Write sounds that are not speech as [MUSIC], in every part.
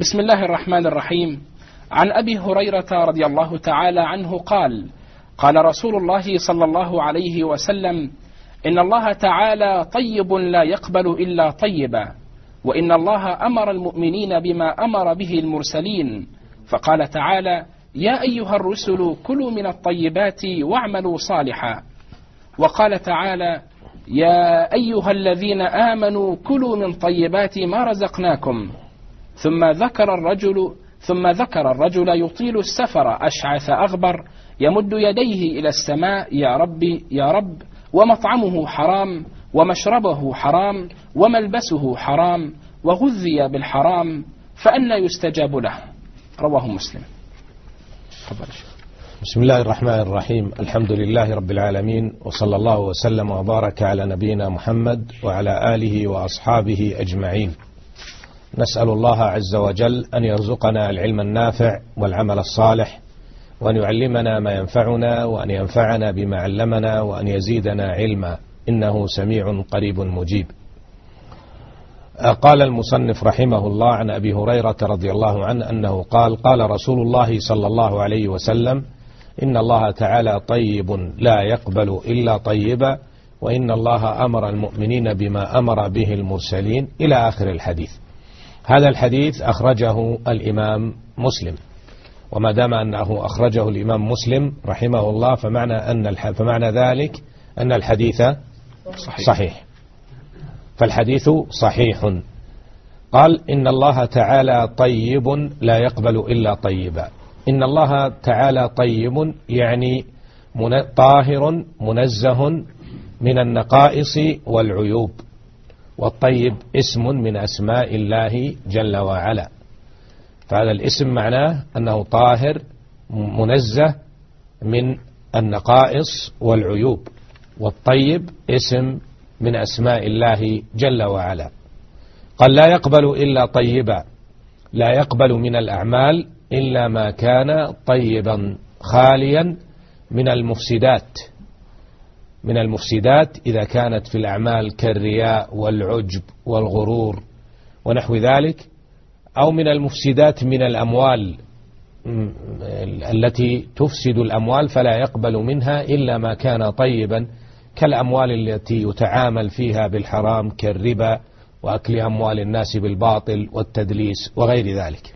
بسم الله الرحمن الرحيم. عن أبي هريرة رضي الله تعالى عنه قال قال رسول الله صلى الله عليه وسلم إن الله تعالى طيب لا يقبل إلا طيبا وإن الله أمر المؤمنين بما أمر به المرسلين. فقال تعالى يا أيها الرسل كلوا من الطيبات واعملوا صالحا. وقال تعالى يا أيها الذين آمنوا كلوا من طيبات ما رزقناكم. ثم ذكر الرجل ثم ذكر الرجل يطيل السفر أشعث أغبر يمد يديه إلى السماء يا رب يا رب ومطعمه حرام ومشربه حرام وملبسه حرام وغذي بالحرام فأنى يستجاب له. رواه مسلم. تفضل. بسم الله الرحمن الرحيم. الحمد لله رب العالمين وصلى الله وسلم وبارك على نبينا محمد وعلى آله وأصحابه أجمعين. نسأل الله عز وجل أن يرزقنا العلم النافع والعمل الصالح وأن يعلمنا ما ينفعنا وأن ينفعنا بما علمنا وأن يزيدنا علما. إنه سميع قريب مجيب. قال المصنف رحمه الله عن أبي هريرة رضي الله عنه أنه قال قال رسول الله صلى الله عليه وسلم إن الله تعالى طيب لا يقبل إلا طيبا وإن الله أمر المؤمنين بما أمر به المرسلين. إلى آخر الحديث. هذا الحديث أخرجه الإمام مسلم. وما دام أنه أخرجه الإمام مسلم رحمه الله فمعنى, أن فمعنى ذلك أن الحديث صحيح, صحيح. فالحديث صحيح. قال إن الله تعالى طيب لا يقبل إلا طيبا. إن الله تعالى طيب يعني طاهر منزه من النقائص والعيوب. والطيب اسم من أسماء الله جل وعلا. فهذا الاسم معناه أنه طاهر منزه من النقائص والعيوب. والطيب اسم من أسماء الله جل وعلا. قال لا يقبل إلا طيبا لا يقبل من الأعمال إلا ما كان طيبا خاليا من المفسدات. من المفسدات إذا كانت في الأعمال كالرياء والعجب والغرور ونحو ذلك أو من المفسدات من الأموال التي تفسد الأموال فلا يقبل منها إلا ما كان طيبا كالأموال التي يتعامل فيها بالحرام كالربا وأكل أموال الناس بالباطل والتدليس وغير ذلك.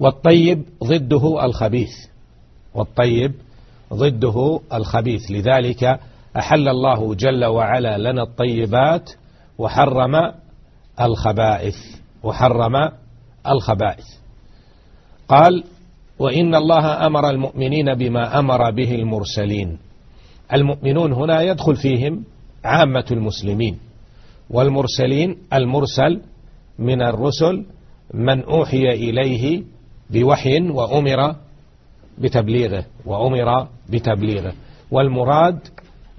والطيب ضده الخبيث والطيب ضده الخبيث. لذلك أحل الله جل وعلا لنا الطيبات وحرم الخبائث وحرم الخبائث. قال وإن الله أمر المؤمنين بما أمر به المرسلين. المؤمنون هنا يدخل فيهم عامة المسلمين والمرسلين المرسل من الرسل من أوحي إليه بوحي وأمر بتبليغه وأمر بتبليغه. والمراد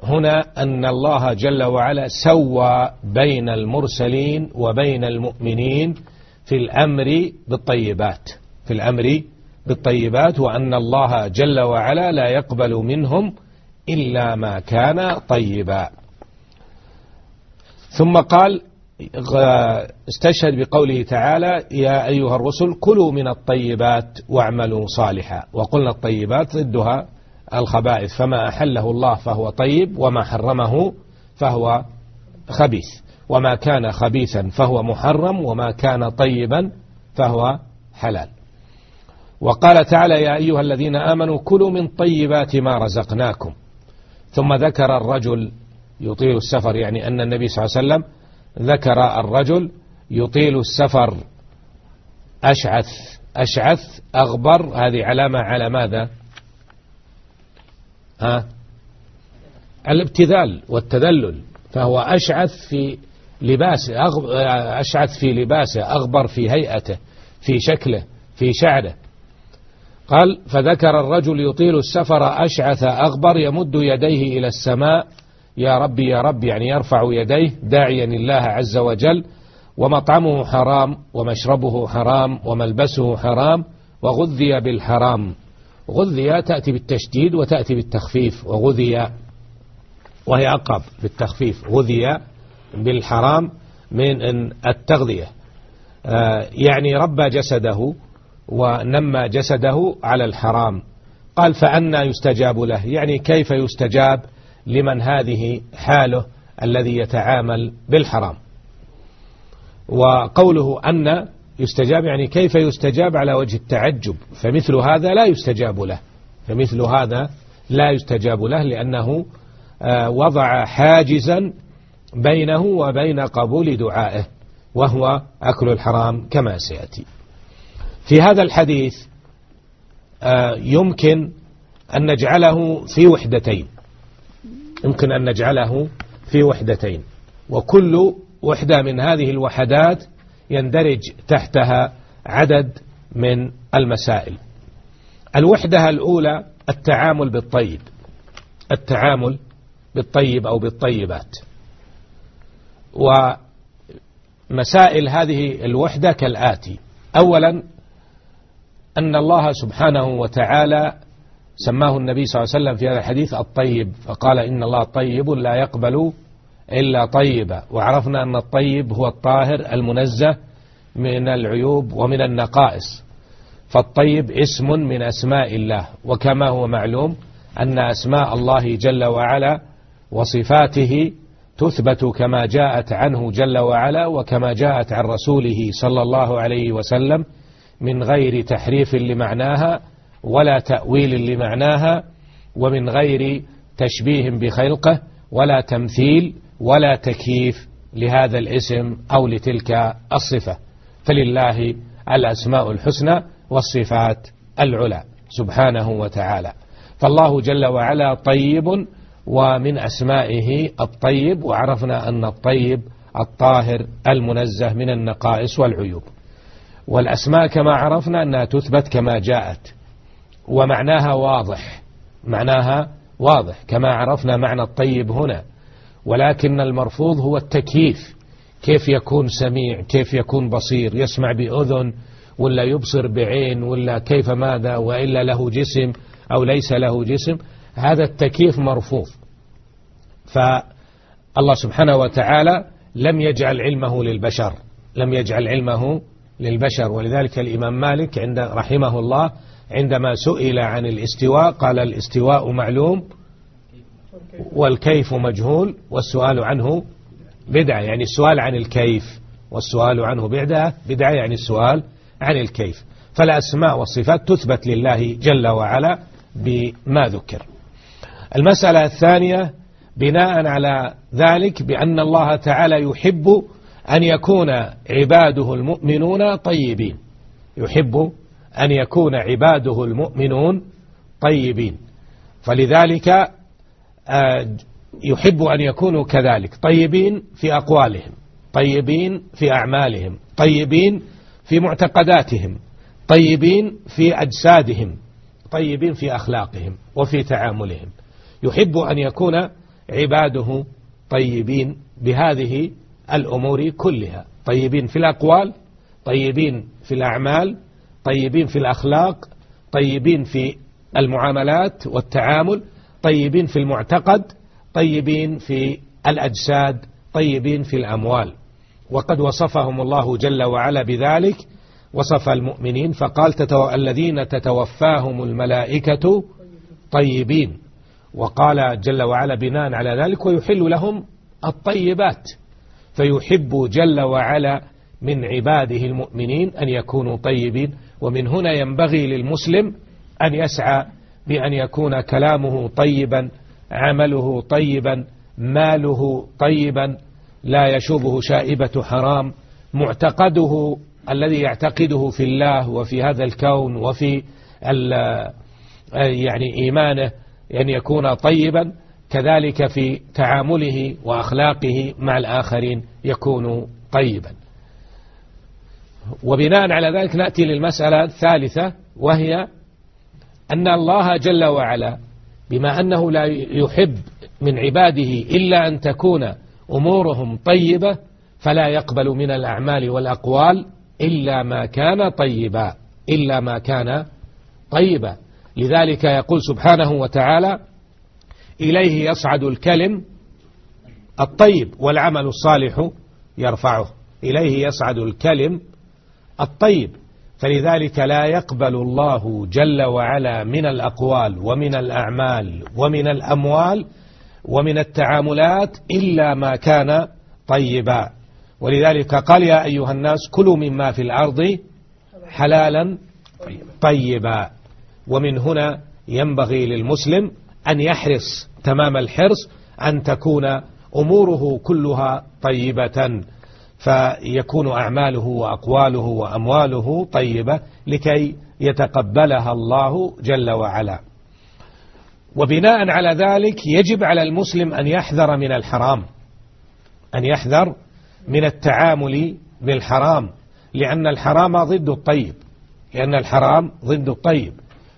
هنا أن الله جل وعلا سوى بين المرسلين وبين المؤمنين في الأمر بالطيبات في الأمر بالطيبات وأن الله جل وعلا لا يقبل منهم إلا ما كان طيبا. ثم قال استشهد بقوله تعالى يا أيها الرسل كلوا من الطيبات واعملوا صالحا. وقلنا الطيبات ضدها الخبائث فما أحله الله فهو طيب وما حرمه فهو خبيث. وما كان خبيثا فهو محرم وما كان طيبا فهو حلال. وقال تعالى يا أيها الذين آمنوا كلوا من طيبات ما رزقناكم. ثم ذكر الرجل يطيل السفر يعني أن النبي صلى الله عليه وسلم ذكر الرجل يطيل السفر. أشعث أشعث أغبر. هذه علامة على ماذا؟ ها؟ الابتذال والتذلل. فهو أشعث في لباسه أشعث في لباسه أغبر في هيئته في شكله في شعره. قال فذكر الرجل يطيل السفر أشعث أغبر يمد يديه إلى السماء يا ربي يا رب يعني يرفع يديه داعيا الله عز وجل ومطعمه حرام ومشربه حرام وملبسه حرام وغذي بالحرام. غذي تأتي بالتشديد وتأتي بالتخفيف وغذي وهي أقرب بالتخفيف. غذي بالحرام من التغذية. آه، يعني ربى جسده ونمى جسده على الحرام. قال فأنا يستجاب له. يعني كيف يستجاب؟ لمن هذه حاله الذي يتعامل بالحرام. وقوله أن يستجاب يعني كيف يستجاب على وجه التعجب؟ فمثل هذا لا يستجاب له. فمثل هذا لا يستجاب له لأنه آه، وضع حاجزا بينه وبين قبول دعائه وهو أكل الحرام كما سيأتي. في هذا الحديث آه، يمكن أن نجعله في وحدتين. يمكن أن نجعله في وحدتين. وكل وحدة من هذه الوحدات يندرج تحتها عدد من المسائل. الوحدة الأولى التعامل بالطيب. التعامل بالطيب أو بالطيبات. ومسائل هذه الوحدة كالآتي. أولا أن الله سبحانه وتعالى سماه النبي صلى الله عليه وسلم في هذا الحديث الطيب فقال إن الله طيب لا يقبل إلا طيبا وعرفنا أن الطيب هو الطاهر المنزه من العيوب ومن النقائص. فالطيب اسم من أسماء الله. وكما هو معلوم أن أسماء الله جل وعلا وصفاته تثبت كما جاءت عنه جل وعلا وكما جاءت عن رسوله صلى الله عليه وسلم من غير تحريف لمعناها ولا تأويل لمعناها ومن غير تشبيه بخلقه ولا تمثيل ولا تكييف لهذا الاسم أو لتلك الصفة. فلله الأسماء الحسنى والصفات العلى سبحانه وتعالى. فالله جل وعلا طيب ومن أسمائه الطيب وعرفنا أن الطيب الطاهر المنزه من النقائص والعيوب. والأسماء كما عرفنا أنها تثبت كما جاءت. ومعناها واضح. معناها واضح كما عرفنا معنى الطيب هنا. ولكن المرفوض هو التكييف. كيف يكون سميع؟ كيف يكون بصير؟ يسمع بأذن ولا يبصر بعين ولا كيف ماذا وإلا له جسم أو ليس له جسم؟ هذا التكييف مرفوض. فالله سبحانه وتعالى لم يجعل علمه للبشر لم يجعل علمه للبشر. ولذلك الإمام مالك عند رحمه الله عندما سئل عن الاستواء قال الاستواء معلوم والكيف مجهول والسؤال عنه بدعة يعني السؤال عن الكيف والسؤال عنه بدعة بدعة يعني السؤال عن الكيف. فالأسماء والصفات تثبت لله جل وعلا بما ذكر. المسألة الثانية بناء على ذلك بأن الله تعالى يحب أن يكون عباده المؤمنون طيبين. يحب أن يكون عباده المؤمنون طيبين. فلذلك آه، يحب أن يكونوا كذلك طيبين في أقوالهم طيبين في أعمالهم طيبين في معتقداتهم طيبين في أجسادهم طيبين في أخلاقهم وفي تعاملهم. يحب أن يكون عباده طيبين بهذه الأمور كلها طيبين في الأقوال طيبين في الأعمال طيبين في الأخلاق طيبين في المعاملات والتعامل طيبين في المعتقد طيبين في الأجساد طيبين في الأموال. وقد وصفهم الله جل وعلا بذلك وصف المؤمنين فقال تتو... الذين تتوفاهم الملائكة طيبين. وقال جل وعلا بناء على ذلك ويحل لهم الطيبات. فيحب جل وعلا من عباده المؤمنين أن يكونوا طيبين. ومن هنا ينبغي للمسلم أن يسعى بأن يكون كلامه طيبا عمله طيبا ماله طيبا لا يشوبه شائبة حرام. معتقده الذي يعتقده في الله وفي هذا الكون وفي يعني إيمانه أن يكون طيبا كذلك في تعامله وأخلاقه مع الآخرين يكون طيبا. وبناء على ذلك نأتي للمسألة الثالثة وهي أن الله جل وعلا بما أنه لا يحب من عباده إلا أن تكون أمورهم طيبة فلا يقبل من الأعمال والأقوال إلا ما كان طيبا إلا ما كان طيبا. لذلك يقول سبحانه وتعالى إليه يصعد الكلم الطيب والعمل الصالح يرفعه. إليه يصعد الكلم الطيب. فلذلك لا يقبل الله جل وعلا من الأقوال ومن الأعمال ومن الأموال ومن التعاملات إلا ما كان طيبا. ولذلك قال يا أيها الناس كلوا مما في الأرض حلالا طيبا. ومن هنا ينبغي للمسلم أن يحرص تمام الحرص أن تكون أموره كلها طيبة. فيكون أعماله وأقواله وأمواله طيبة لكي يتقبلها الله جل وعلا. وبناء على ذلك يجب على المسلم أن يحذر من الحرام أن يحذر من التعامل بالحرام لأن الحرام ضد الطيب لأن الحرام ضد الطيب.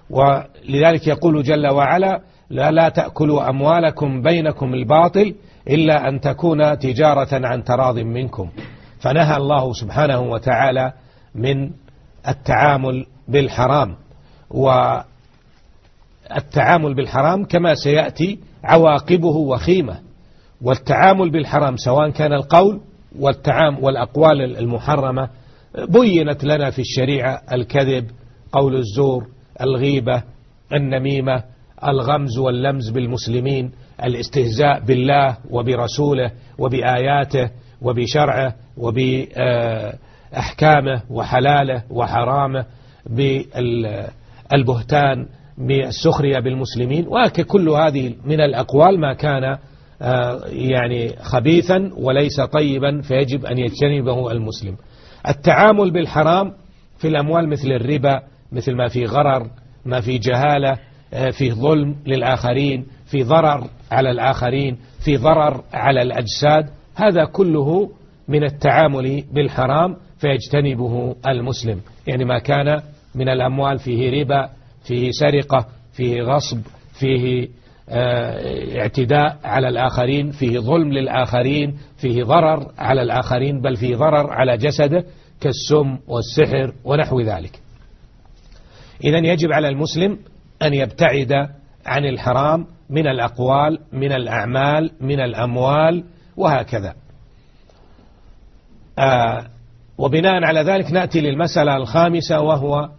ولذلك يقول جل وعلا لا, لا تأكلوا أموالكم بينكم الباطل إلا أن تكون تجارة عن تراض منكم. فنهى الله سبحانه وتعالى من التعامل بالحرام والتعامل بالحرام كما سيأتي عواقبه وخيمة. والتعامل بالحرام سواء كان القول والتعام والأقوال المحرمة بينت لنا في الشريعة الكذب قول الزور الغيبة النميمة الغمز واللمز بالمسلمين الاستهزاء بالله وبرسوله وبآياته وبشرعه وبأحكامه وحلاله وحرامه بالبهتان بالسخرية بالمسلمين. وكل هذه من الأقوال ما كان آه، يعني خبيثا وليس طيبا فيجب أن يجتنبه المسلم. التعامل بالحرام في الأموال مثل الربا مثل ما في غرر ما في جهالة آه، في ظلم للآخرين في ضرر على الآخرين في ضرر على الأجساد هذا كله من التعامل بالحرام فيجتنبه المسلم. يعني ما كان من الأموال فيه ربا فيه سرقة فيه غصب فيه آه، اعتداء على الآخرين فيه ظلم للآخرين فيه ضرر على الآخرين بل فيه ضرر على جسده كالسم والسحر ونحو ذلك. إذا يجب على المسلم أن يبتعد عن الحرام من الأقوال من الأعمال من الأموال وهكذا. آه وبناء على ذلك نأتي للمسألة الخامسة وهو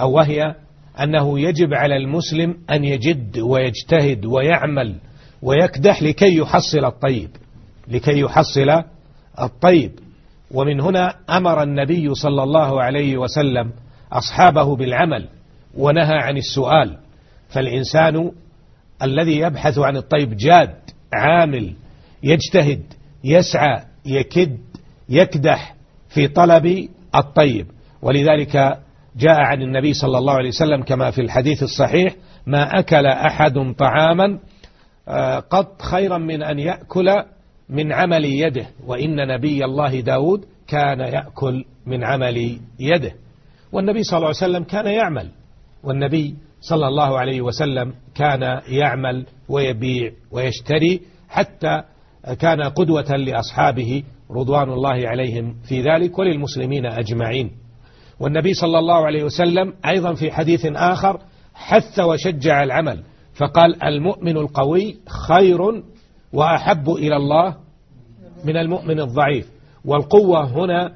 أو وهي أنه يجب على المسلم أن يجد ويجتهد ويعمل ويكدح لكي يحصل الطيب لكي يحصل الطيب. ومن هنا أمر النبي صلى الله عليه وسلم أصحابه بالعمل ونهى عن السؤال فالإنسان الذي يبحث عن الطيب جاد عامل يجتهد يسعى يكد يكدح في طلب الطيب. ولذلك جاء عن النبي صلى الله عليه وسلم كما في الحديث الصحيح ما أكل أحد طعاما آه، قط خيرا من أن يأكل من عمل يده وإن نبي الله داود كان يأكل من عمل يده. والنبي صلى الله عليه وسلم كان يعمل والنبي صلى الله عليه وسلم كان يعمل ويبيع ويشتري حتى كان قدوة لأصحابه رضوان الله عليهم في ذلك وللمسلمين أجمعين. والنبي صلى الله عليه وسلم أيضا في حديث آخر حث وشجع العمل فقال المؤمن القوي خير وأحب إلى الله من المؤمن الضعيف والقوة هنا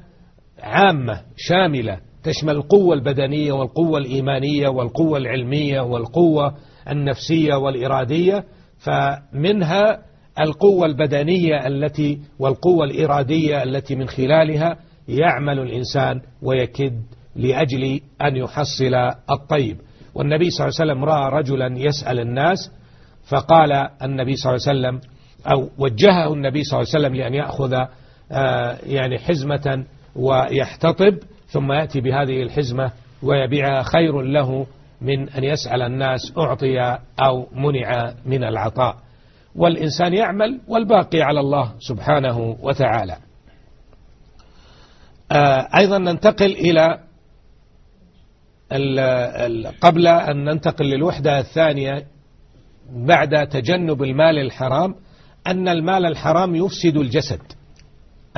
عامة شاملة تشمل القوة البدنية والقوة الإيمانية والقوة العلمية والقوة النفسية والإرادية فمنها القوة البدنية التي والقوة الإرادية التي من خلالها يعمل الإنسان ويكد لأجل أن يحصل الطيب. والنبي صلى الله عليه وسلم رأى رجلا يسأل الناس فقال النبي صلى الله عليه وسلم أو وجهه النبي صلى الله عليه وسلم لأن يأخذ آه، يعني حزمة ويحتطب ثم يأتي بهذه الحزمة ويبيعها خير له من أن يسأل الناس أعطي أو منع من العطاء. والإنسان يعمل والباقي على الله سبحانه وتعالى. آه، أيضا ننتقل إلى قبل أن ننتقل للوحدة الثانية بعد تجنب المال الحرام أن المال الحرام يفسد الجسد.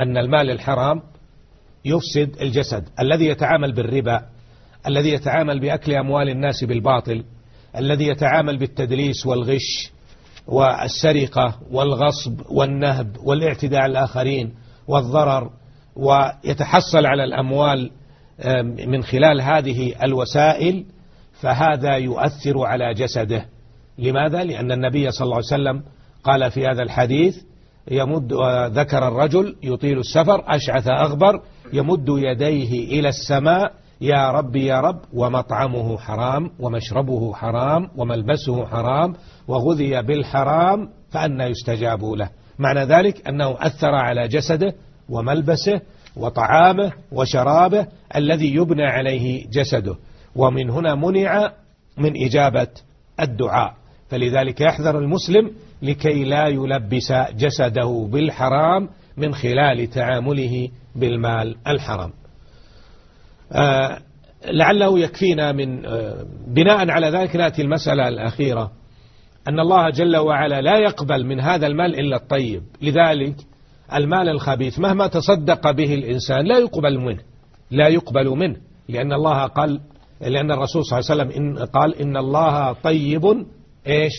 أن المال الحرام يفسد الجسد الذي يتعامل بالربا الذي يتعامل بأكل أموال الناس بالباطل الذي يتعامل بالتدليس والغش والسرقة والغصب والنهب والاعتداء على الآخرين والضرر ويتحصل على الأموال من خلال هذه الوسائل فهذا يؤثر على جسده لماذا؟ لأن النبي صلى الله عليه وسلم قال في هذا الحديث يمد ذكر الرجل يطيل السفر أشعث أغبر يمد يديه إلى السماء يا رب يا رب ومطعمه حرام ومشربه حرام وملبسه حرام وغذي بالحرام فأنا يستجاب له. معنى ذلك أنه أثر على جسده وملبسه وطعامه وشرابه الذي يبنى عليه جسده. ومن هنا منع من إجابة الدعاء. فلذلك يحذر المسلم لكي لا يلبس جسده بالحرام من خلال تعامله بالمال الحرام. آه لعله يكفينا من آه بناء على ذلك نأتي المسألة الأخيرة. أن الله جل وعلا لا يقبل من هذا المال إلا الطيب. لذلك المال الخبيث مهما تصدق به الإنسان لا يقبل منه. لا يقبل منه. لأن الله قال لأن الرسول صلى الله عليه وسلم إن قال إن الله طيب إيش؟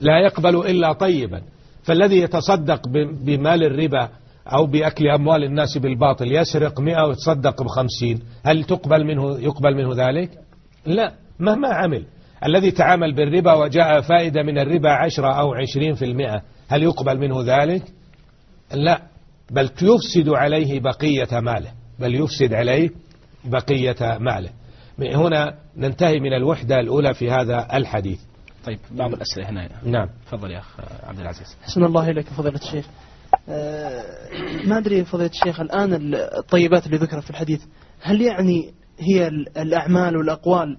لا يقبل إلا طيبا. فالذي يتصدق بمال الربا أو بأكل أموال الناس بالباطل يسرق مئة ويتصدق بخمسين. هل تقبل منه يقبل منه ذلك؟ لا مهما عمل. الذي تعامل بالربا وجاء فائدة من الربا عشرة أو عشرين في المئة هل يقبل منه ذلك؟ لا بل يفسد عليه بقية ماله. بل يفسد عليه بقية ماله. هنا ننتهي من الوحدة الأولى في هذا الحديث. طيب بعض الأسئلة هنا. نعم. تفضل يا أخ عبد العزيز. حسن الله إليك فضيلة الشيخ. أه ما أدري فضيلة الشيخ الآن الطيبات اللي ذكرت في الحديث هل يعني هي الأعمال والأقوال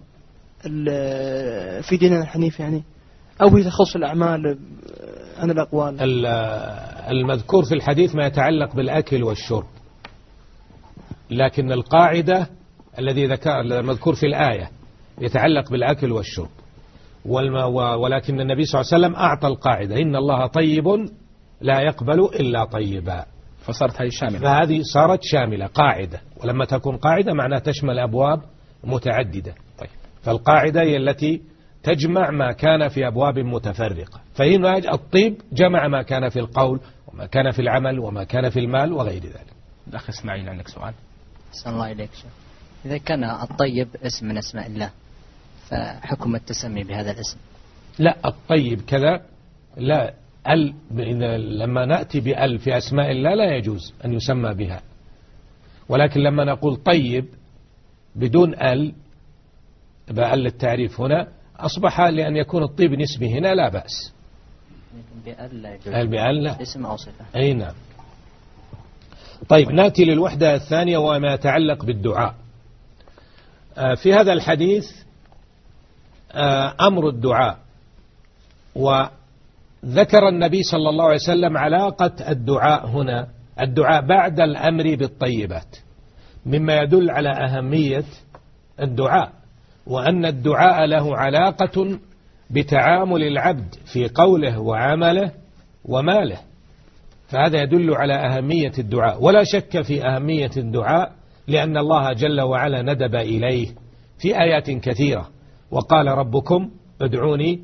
في ديننا الحنيف يعني؟ أو هي تخص الأعمال عن الأقوال؟ المذكور في الحديث ما يتعلق بالأكل والشرب. لكن القاعدة الذي ذكر المذكور في الآية يتعلق بالأكل والشرب. ولكن النبي صلى الله عليه وسلم أعطى القاعدة إن الله طيب لا يقبل إلا طيبا. فصارت هذه شاملة. فهذه صارت شاملة قاعدة. ولما تكون قاعدة معناها تشمل أبواب متعددة. طيب. فالقاعدة هي التي تجمع ما كان في أبواب متفرقة. فهنا الطيب جمع ما كان في القول وما كان في العمل وما كان في المال وغير ذلك. الأخ إسماعيل عندك سؤال؟ أحسن الله إليك شيخ. إذا كان الطيب اسم من أسماء الله فحكم التسمي بهذا الاسم. لا الطيب كذا لا ال لما نأتي بأل في أسماء الله لا يجوز أن يسمى بها. ولكن لما نقول طيب بدون ال بأل التعريف هنا أصبح لأن يكون الطيب نسبي هنا لا بأس. بأل لا يجوز. بأل لا. اسم أو صفة. أي نعم. طيب نأتي للوحدة الثانية وما يتعلق بالدعاء. في هذا الحديث أمر الدعاء. وذكر النبي صلى الله عليه وسلم علاقة الدعاء هنا الدعاء بعد الأمر بالطيبات مما يدل على أهمية الدعاء وأن الدعاء له علاقة بتعامل العبد في قوله وعمله وماله. فهذا يدل على أهمية الدعاء. ولا شك في أهمية الدعاء لأن الله جل وعلا ندب إليه في آيات كثيرة. وقال ربكم ادعوني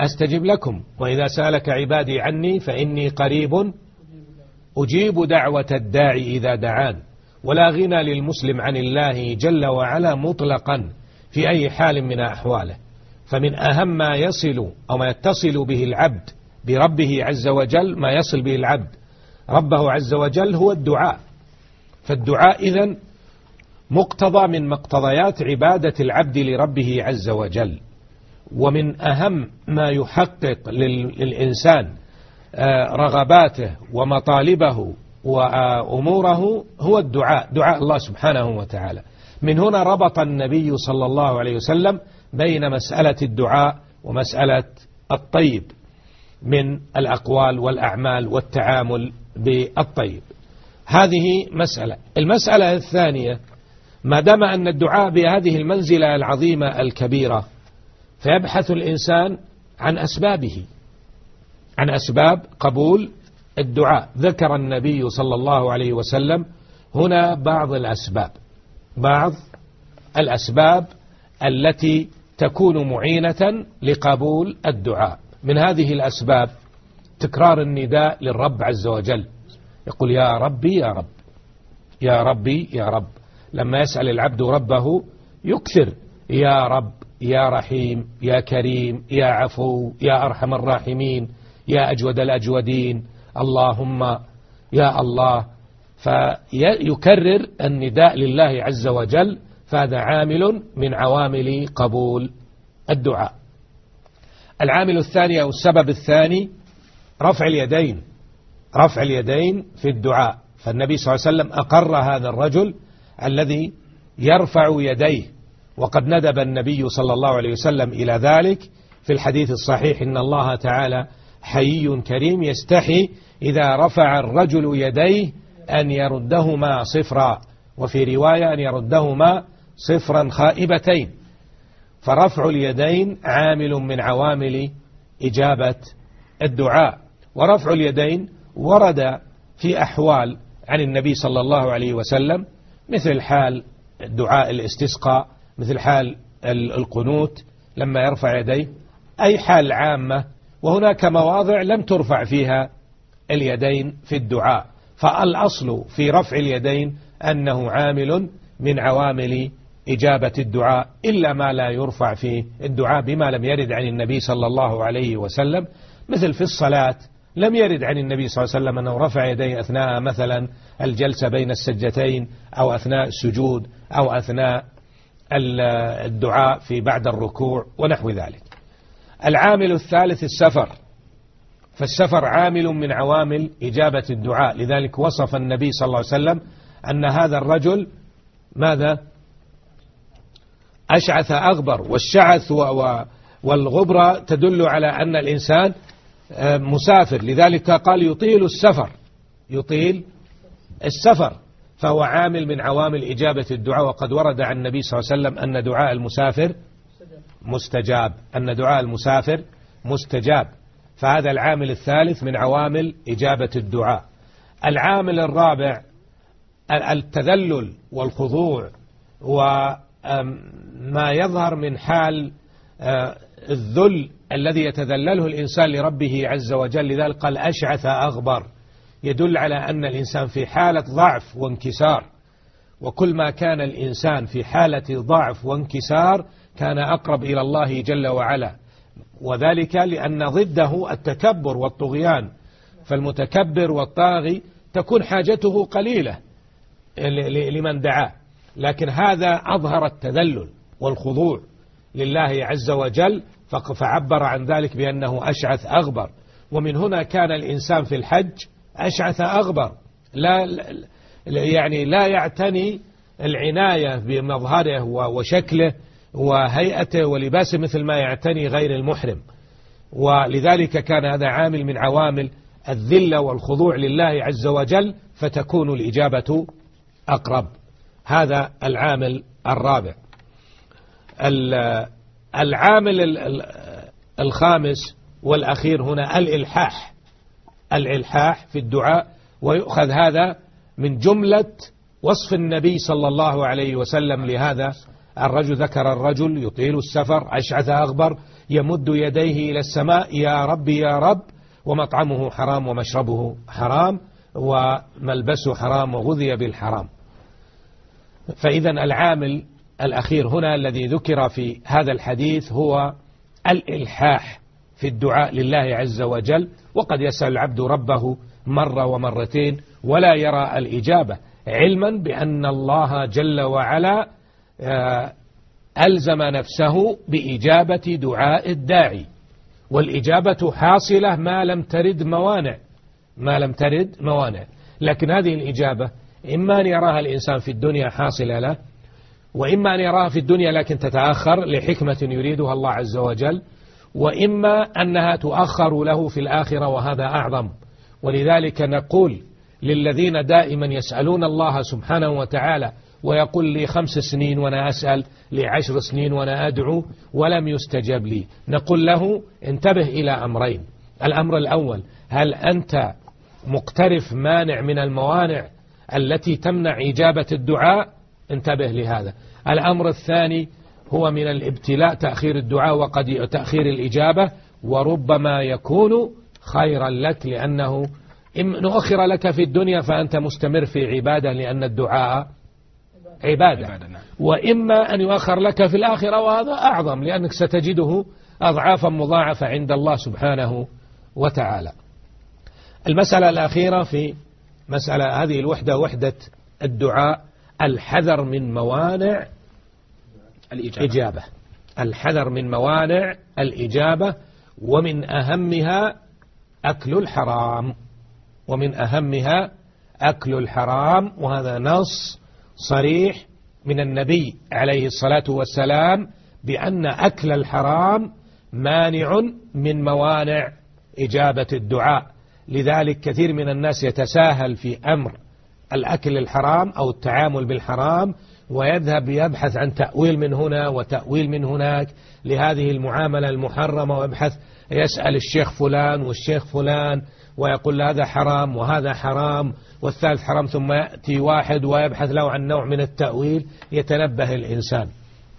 أستجب لكم وإذا سألك عبادي عني فإني قريب أجيب دعوة الداعي إذا دعان. ولا غنى للمسلم عن الله جل وعلا مطلقا في أي حال من أحواله. فمن أهم ما يصل أو ما يتصل به العبد بربه عز وجل ما يصل به العبد ربه عز وجل هو الدعاء. فالدعاء إذن مقتضى من مقتضيات عبادة العبد لربه عز وجل. ومن أهم ما يحقق للإنسان رغباته ومطالبه وأموره هو الدعاء دعاء الله سبحانه وتعالى. من هنا ربط النبي صلى الله عليه وسلم بين مسألة الدعاء ومسألة الطيب من الأقوال والأعمال والتعامل بالطيب. هذه مسألة. المسألة الثانية ما دام أن الدعاء بهذه المنزلة العظيمة الكبيرة فيبحث الإنسان عن أسبابه عن أسباب قبول الدعاء. ذكر النبي صلى الله عليه وسلم هنا بعض الأسباب بعض الأسباب التي تكون معينة لقبول الدعاء. من هذه الأسباب تكرار النداء للرب عز وجل. يقول يا ربي يا رب يا ربي يا رب. لما يسأل العبد ربه يكثر. يا رب يا رحيم يا كريم يا عفو يا أرحم الراحمين يا أجود الأجودين. اللهم يا الله. فيكرر النداء لله عز وجل فهذا عامل من عوامل قبول الدعاء. العامل الثاني أو السبب الثاني رفع اليدين. رفع اليدين في الدعاء. فالنبي صلى الله عليه وسلم أقر هذا الرجل الذي يرفع يديه. وقد ندب النبي صلى الله عليه وسلم إلى ذلك في الحديث الصحيح. إن الله تعالى حيي كريم يستحي إذا رفع الرجل يديه أن يردهما صفرا. وفي رواية أن يردهما صفرا خائبتين. فرفع اليدين عامل من عوامل إجابة الدعاء. ورفع اليدين ورد في أحوال عن النبي صلى الله عليه وسلم مثل حال دعاء الاستسقاء مثل حال القنوت لما يرفع يديه أي حال عامة وهناك مواضع لم ترفع فيها اليدين في الدعاء. فالأصل في رفع اليدين أنه عامل من عوامل إجابة الدعاء إلا ما لا يرفع في الدعاء بما لم يرد عن النبي صلى الله عليه وسلم مثل في الصلاة لم يرد عن النبي صلى الله عليه وسلم أنه رفع يديه أثناء مثلا الجلسة بين السجتين أو أثناء السجود أو أثناء الدعاء في بعد الركوع ونحو ذلك. العامل الثالث السفر. فالسفر عامل من عوامل إجابة الدعاء. لذلك وصف النبي صلى الله عليه وسلم أن هذا الرجل ماذا؟ أشعث أغبر والشعث والغبرة تدل على أن الإنسان مسافر. لذلك قال يطيل السفر. يطيل السفر. فهو عامل من عوامل إجابة الدعاء. وقد ورد عن النبي صلى الله عليه وسلم أن دعاء المسافر مستجاب. أن دعاء المسافر مستجاب. فهذا العامل الثالث من عوامل إجابة الدعاء. العامل الرابع التذلل والخضوع وما يظهر من حال آه، الذل الذي يتذلله الإنسان لربه عز وجل لذلك قال أشعث أغبر. يدل على أن الإنسان في حالة ضعف وانكسار. وكل ما كان الإنسان في حالة ضعف وانكسار كان أقرب إلى الله جل وعلا. وذلك لأن ضده التكبر والطغيان. فالمتكبر والطاغي تكون حاجته قليلة لمن دعاه. لكن هذا أظهر التذلل والخضوع لله عز وجل فعبر عن ذلك بأنه أشعث أغبر. ومن هنا كان الإنسان في الحج أشعث أغبر. لا يعني لا يعتني العناية بمظهره وشكله وهيئته ولباسه مثل ما يعتني غير المحرم. ولذلك كان هذا عامل من عوامل الذلة والخضوع لله عز وجل فتكون الإجابة أقرب. هذا العامل الرابع. العامل الخامس والأخير هنا الإلحاح. الإلحاح في الدعاء ويؤخذ هذا من جملة وصف النبي صلى الله عليه وسلم لهذا. الرجل ذكر الرجل يطيل السفر أشعث أغبر يمد يديه إلى السماء يا رب يا رب ومطعمه حرام ومشربه حرام وملبسه حرام وغذي بالحرام. فإذا العامل الأخير هنا الذي ذكر في هذا الحديث هو الإلحاح في الدعاء لله عز وجل وقد يسأل العبد ربه مرة ومرتين ولا يرى الإجابة علما بأن الله جل وعلا آه، ألزم نفسه بإجابة دعاء الداعي والإجابة حاصلة ما لم ترد موانع ما لم ترد موانع لكن هذه الإجابة إما أن يراها الإنسان في الدنيا حاصلة له وإما أن يراها في الدنيا لكن تتأخر لحكمة يريدها الله عز وجل وإما أنها تؤخر له في الآخرة وهذا أعظم. ولذلك نقول للذين دائما يسألون الله سبحانه وتعالى ويقول لي خمس سنين وأنا أسأل لي عشر سنين وأنا أدعو ولم يستجب لي. نقول له انتبه إلى أمرين. الأمر الأول هل أنت مقترف مانع من الموانع التي تمنع إجابة الدعاء؟ انتبه لهذا. الأمر الثاني هو من الابتلاء تأخير الدعاء وقد تأخير الإجابة وربما يكون خيرا لك لأنه إن أخر لك في الدنيا فأنت مستمر في عبادة لأن الدعاء عبادة نعم. وإما أن يؤخر لك في الآخرة وهذا أعظم لأنك ستجده أضعافا مضاعفة عند الله سبحانه وتعالى. المسألة الأخيرة في مسألة هذه الوحدة وحدة الدعاء. الحذر من موانع الإجابة. إجابة الحذر من موانع الإجابة ومن أهمها أكل الحرام. ومن أهمها أكل الحرام وهذا نص صريح من النبي عليه الصلاة والسلام بأن أكل الحرام مانع من موانع إجابة الدعاء. لذلك كثير من الناس يتساهل في أمر الأكل الحرام أو التعامل بالحرام ويذهب يبحث عن تأويل من هنا وتأويل من هناك لهذه المعاملة المحرمة ويبحث يسأل الشيخ فلان والشيخ فلان ويقول هذا حرام وهذا حرام والثالث حرام ثم يأتي واحد ويبحث له عن نوع من التأويل يتنبه الإنسان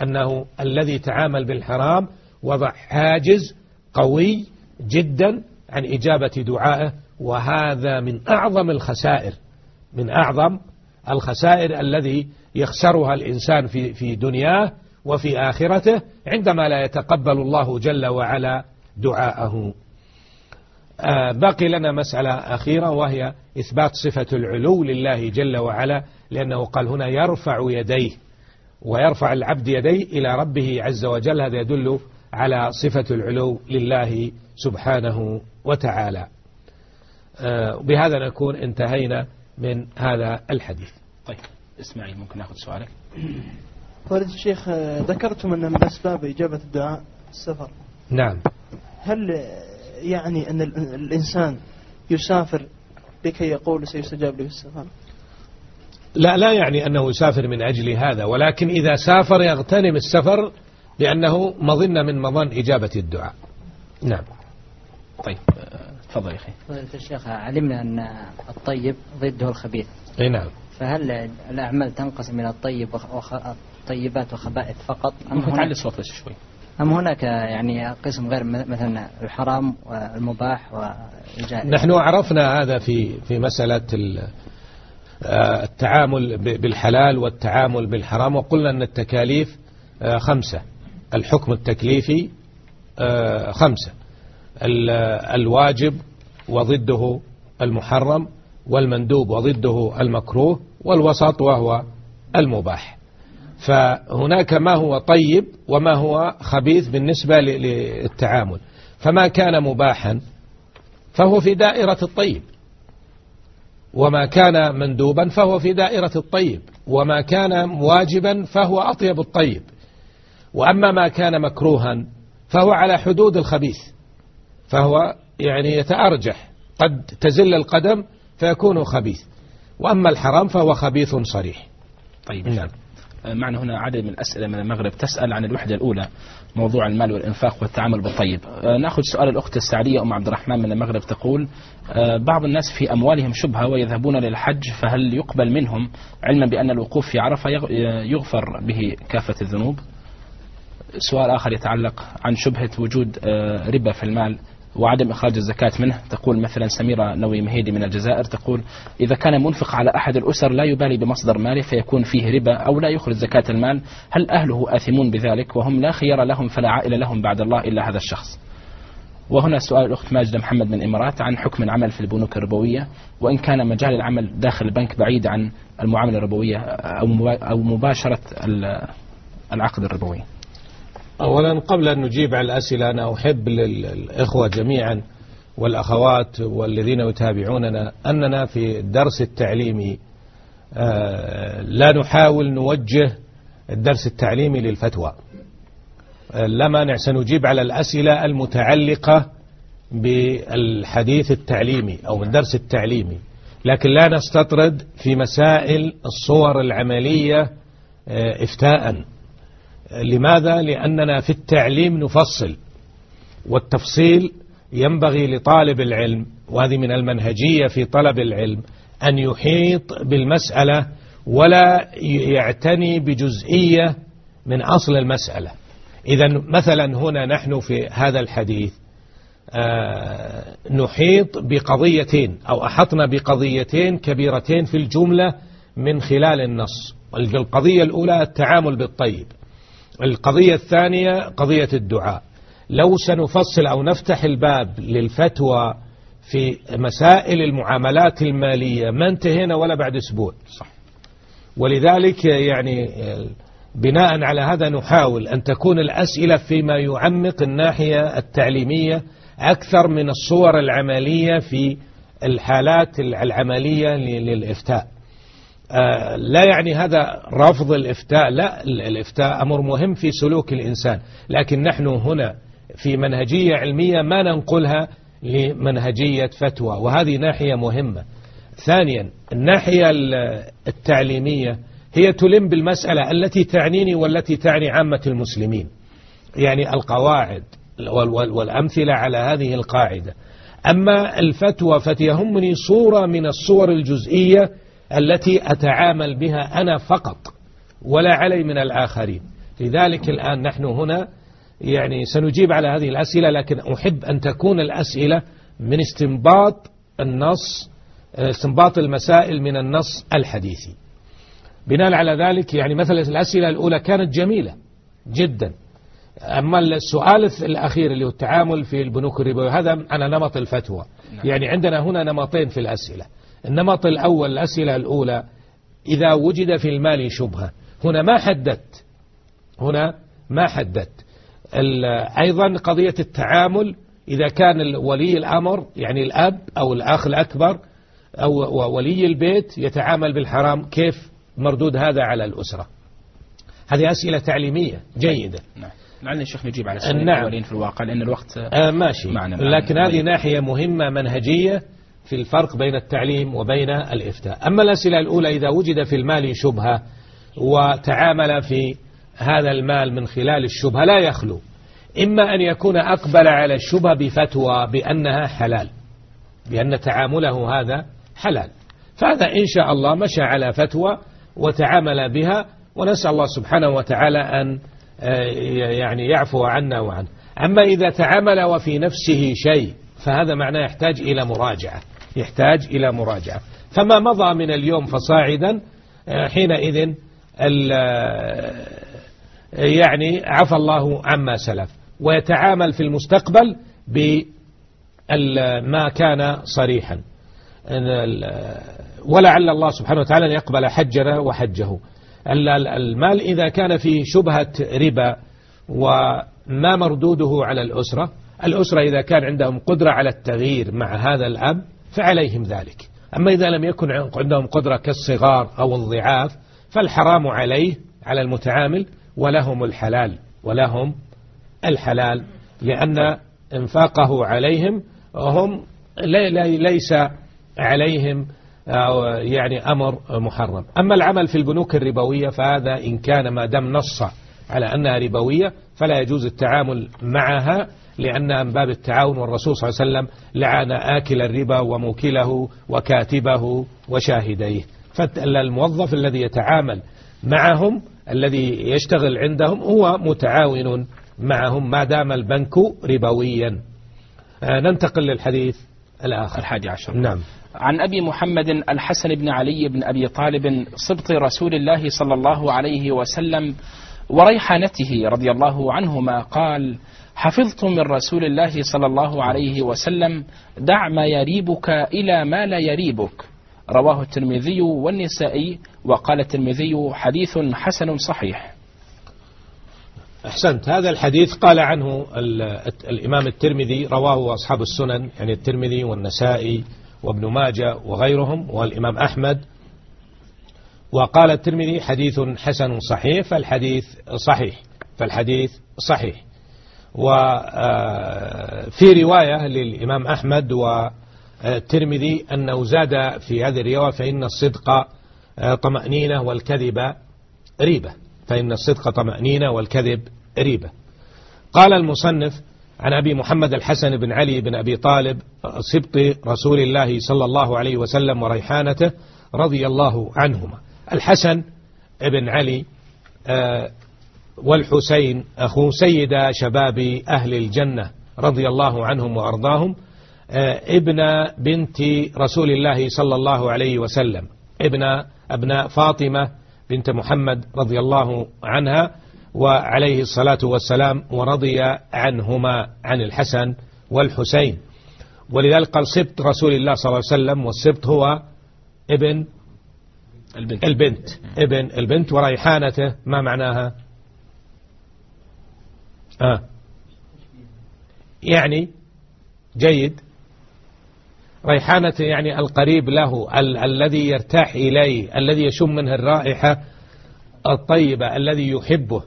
أنه الذي تعامل بالحرام وضع حاجز قوي جدا عن إجابة دعائه وهذا من أعظم الخسائر. من أعظم الخسائر الذي يخسرها الإنسان في في دنياه وفي آخرته عندما لا يتقبل الله جل وعلا دعاءه. آه، باقي لنا مسألة أخيرة وهي إثبات صفة العلو لله جل وعلا لأنه قال هنا يرفع يديه ويرفع العبد يديه إلى ربه عز وجل. هذا يدل على صفة العلو لله سبحانه وتعالى. آه، بهذا نكون انتهينا. من هذا الحديث. طيب إسماعيل ممكن نأخذ سؤالك؟ [CLEARS THROAT] فضيلة الشيخ ذكرتم أن من أسباب إجابة الدعاء السفر. نعم. هل يعني أن ال- الإنسان يسافر لكي يقول سيستجاب له السفر؟ لا لا يعني أنه يسافر من أجل هذا ولكن إذا سافر يغتنم السفر لأنه مظنة من مظن إجابة الدعاء. نعم. طيب تفضل يا فضيلة الشيخ علمنا أن الطيب ضده الخبيث. أي نعم. فهل الأعمال تنقسم إلى الطيب وخ... وخ... طيبات وخبائث فقط؟ أم ممكن تعلي هناك, الصوت بس شوي. أم هناك يعني قسم غير مثلا الحرام والمباح والجائز؟ نحن عرفنا هذا في في مسألة ال- آه، التعامل بالحلال والتعامل بالحرام وقلنا أن التكاليف آه، خمسة. الحكم التكليفي آه، خمسة. الواجب وضده المحرم والمندوب وضده المكروه والوسط وهو المباح. فهناك ما هو طيب وما هو خبيث بالنسبة للتعامل. فما كان مباحا فهو في دائرة الطيب. وما كان مندوبا فهو في دائرة الطيب. وما كان واجبا فهو أطيب الطيب. وأما ما كان مكروها فهو على حدود الخبيث. فهو يعني يتأرجح. قد تزل القدم فيكون خبيث. وأما الحرام فهو خبيث صريح. طيب نعم. آه، معنا هنا عدد من الأسئلة من المغرب. تسأل عن الوحدة الأولى موضوع المال والإنفاق والتعامل بالطيب. آه، نأخذ سؤال الأخت السعدية أم عبد الرحمن من المغرب تقول آه، بعض الناس في أموالهم شبهة ويذهبون للحج فهل يقبل منهم علما بأن الوقوف في عرفة يغ- يغفر به كافة الذنوب؟ سؤال آخر يتعلق عن شبهة وجود ربا في المال. وعدم إخراج الزكاة منه. تقول مثلا سميرة نوي مهيدي من الجزائر تقول إذا كان منفق على أحد الأسر لا يبالي بمصدر ماله فيكون فيه ربا أو لا يخرج زكاة المال هل أهله آثمون بذلك؟ وهم لا خيار لهم فلا عائلة لهم بعد الله إلا هذا الشخص. وهنا سؤال الأخت ماجدة محمد من الإمارات عن حكم العمل في البنوك الربوية وإن كان مجال العمل داخل البنك بعيد عن المعاملة الربوية أو مبا- أو مباشرة ال- العقد الربوي. أولا قبل أن نجيب على الأسئلة أنا أحب للإخوة جميعا والأخوات والذين يتابعوننا أننا في الدرس التعليمي آه، لا نحاول نوجه الدرس التعليمي للفتوى. آه، لا مانع سنجيب على الأسئلة المتعلقة بالحديث التعليمي أو الدرس التعليمي. لكن لا نستطرد في مسائل الصور العملية آه، إفتاءً. لماذا؟ لأننا في التعليم نفصل والتفصيل ينبغي لطالب العلم وهذه من المنهجية في طلب العلم أن يحيط بالمسألة ولا يعتني بجزئية من أصل المسألة. إذا مثلا هنا نحن في هذا الحديث آه، نحيط بقضيتين أو أحطنا بقضيتين كبيرتين في الجملة من خلال النص. القضية الأولى التعامل بالطيب. القضية الثانية قضية الدعاء. لو سنفصل أو نفتح الباب للفتوى في مسائل المعاملات المالية ما انتهينا ولا بعد أسبوع. صح. ولذلك يعني بناء على هذا نحاول أن تكون الأسئلة فيما يعمق الناحية التعليمية أكثر من الصور العملية في الحالات العملية للإفتاء. لا يعني هذا رفض الإفتاء لا الإفتاء أمر مهم في سلوك الإنسان لكن نحن هنا في منهجية علمية ما ننقلها لمنهجية فتوى وهذه ناحية مهمة. ثانيا الناحية التعليمية هي تلم بالمسألة التي تعنيني والتي تعني عامة المسلمين. يعني القواعد والأمثلة على هذه القاعدة. أما الفتوى فتيهمني صورة من الصور الجزئية التي أتعامل بها أنا فقط ولا علي من الآخرين. لذلك الآن نحن هنا يعني سنجيب على هذه الأسئلة لكن أحب أن تكون الأسئلة من استنباط النص استنباط المسائل من النص الحديثي. بناء على ذلك يعني مثلا الأسئلة الأولى كانت جميلة جدا. أما السؤال الأخير اللي هو التعامل في البنوك الربوية هذا على نمط الفتوى. نعم. يعني عندنا هنا نمطين في الأسئلة. النمط الأول الأسئلة الأولى إذا وجد في المال شبهة. هنا ما حددت. هنا ما حددت. أيضا قضية التعامل إذا كان ولي الأمر يعني الأب أو الأخ الأكبر أو ولي البيت يتعامل بالحرام كيف مردود هذا على الأسرة؟ هذه أسئلة تعليمية جيدة. نعم. لعل الشيخ نجيب على السؤال نعم. الأولين في الواقع لأن الوقت آه ماشي. معنا لكن هذه ناحية مهمة منهجية. في الفرق بين التعليم وبين الإفتاء. أما الأسئلة الأولى إذا وجد في المال شبهة وتعامل في هذا المال من خلال الشبهة لا يخلو. إما أن يكون أقبل على الشبهة بفتوى بأنها حلال بأن تعامله هذا حلال. فهذا إن شاء الله مشى على فتوى وتعامل بها ونسأل الله سبحانه وتعالى أن آه، يعني يعفو عنا وعنه. أما إذا تعامل وفي نفسه شيء فهذا معناه يحتاج إلى مراجعة. يحتاج إلى مراجعة. فما مضى من اليوم فصاعدا آه، حينئذ آه، يعني عفى الله عما سلف. ويتعامل في المستقبل بما كان صريحا. ولعل الله سبحانه وتعالى يقبل حجنا وحجه. المال إذا كان في شبهة ربا وما مردوده على الأسرة الأسرة إذا كان عندهم قدرة على التغيير مع هذا الأب فعليهم ذلك. أما إذا لم يكن عندهم قدرة كالصغار أو الضعاف فالحرام عليه على المتعامل ولهم الحلال ولهم الحلال لأن إنفاقه عليهم هم ليس عليهم يعني أمر محرم. أما العمل في البنوك الربوية فهذا إن كان ما دام نص على أنها ربوية فلا يجوز التعامل معها لأنها من باب التعاون والرسول صلى الله عليه وسلم لعن آكل الربا وموكله وكاتبه وشاهديه. فالموظف الذي يتعامل معهم الذي يشتغل عندهم هو متعاون معهم ما دام البنك ربويا. آه، ننتقل للحديث الآخر. الحادي عشر. نعم. عن أبي محمد الحسن بن علي بن أبي طالب صبط رسول الله صلى الله عليه وسلم وريحانته رضي الله عنهما قال حفظت من رسول الله صلى الله عليه وسلم دع ما يريبك إلى ما لا يريبك. رواه الترمذي والنسائي وقال الترمذي حديث حسن صحيح. أحسنت. هذا الحديث قال عنه الإمام الترمذي رواه أصحاب السنن يعني الترمذي والنسائي وابن ماجه وغيرهم والإمام أحمد وقال الترمذي حديث حسن صحيح فالحديث صحيح فالحديث صحيح. وفي آه، رواية للإمام أحمد والترمذي أنه زاد في هذه الرواية فإن الصدق آه، طمأنينة والكذب ريبة. فإن الصدق طمأنينة والكذب ريبة. قال المصنف عن أبي محمد الحسن بن علي بن أبي طالب سبط رسول الله صلى الله عليه وسلم وريحانته رضي الله عنهما. الحسن بن علي آه، والحسين أخو سيد شباب أهل الجنة رضي الله عنهم وأرضاهم آه، ابن بنت رسول الله صلى الله عليه وسلم ابن أبناء فاطمة بنت محمد رضي الله عنها وعليه الصلاة والسلام ورضي عنهما عن الحسن والحسين. ولذلك قال سبت رسول الله صلى الله عليه وسلم والسبت هو ابن البنت. البنت. ابن البنت وريحانته ما معناها؟ آه. يعني جيد. ريحانته يعني القريب له ال الذي يرتاح إليه الذي يشم منه الرائحة الطيبة الذي يحبه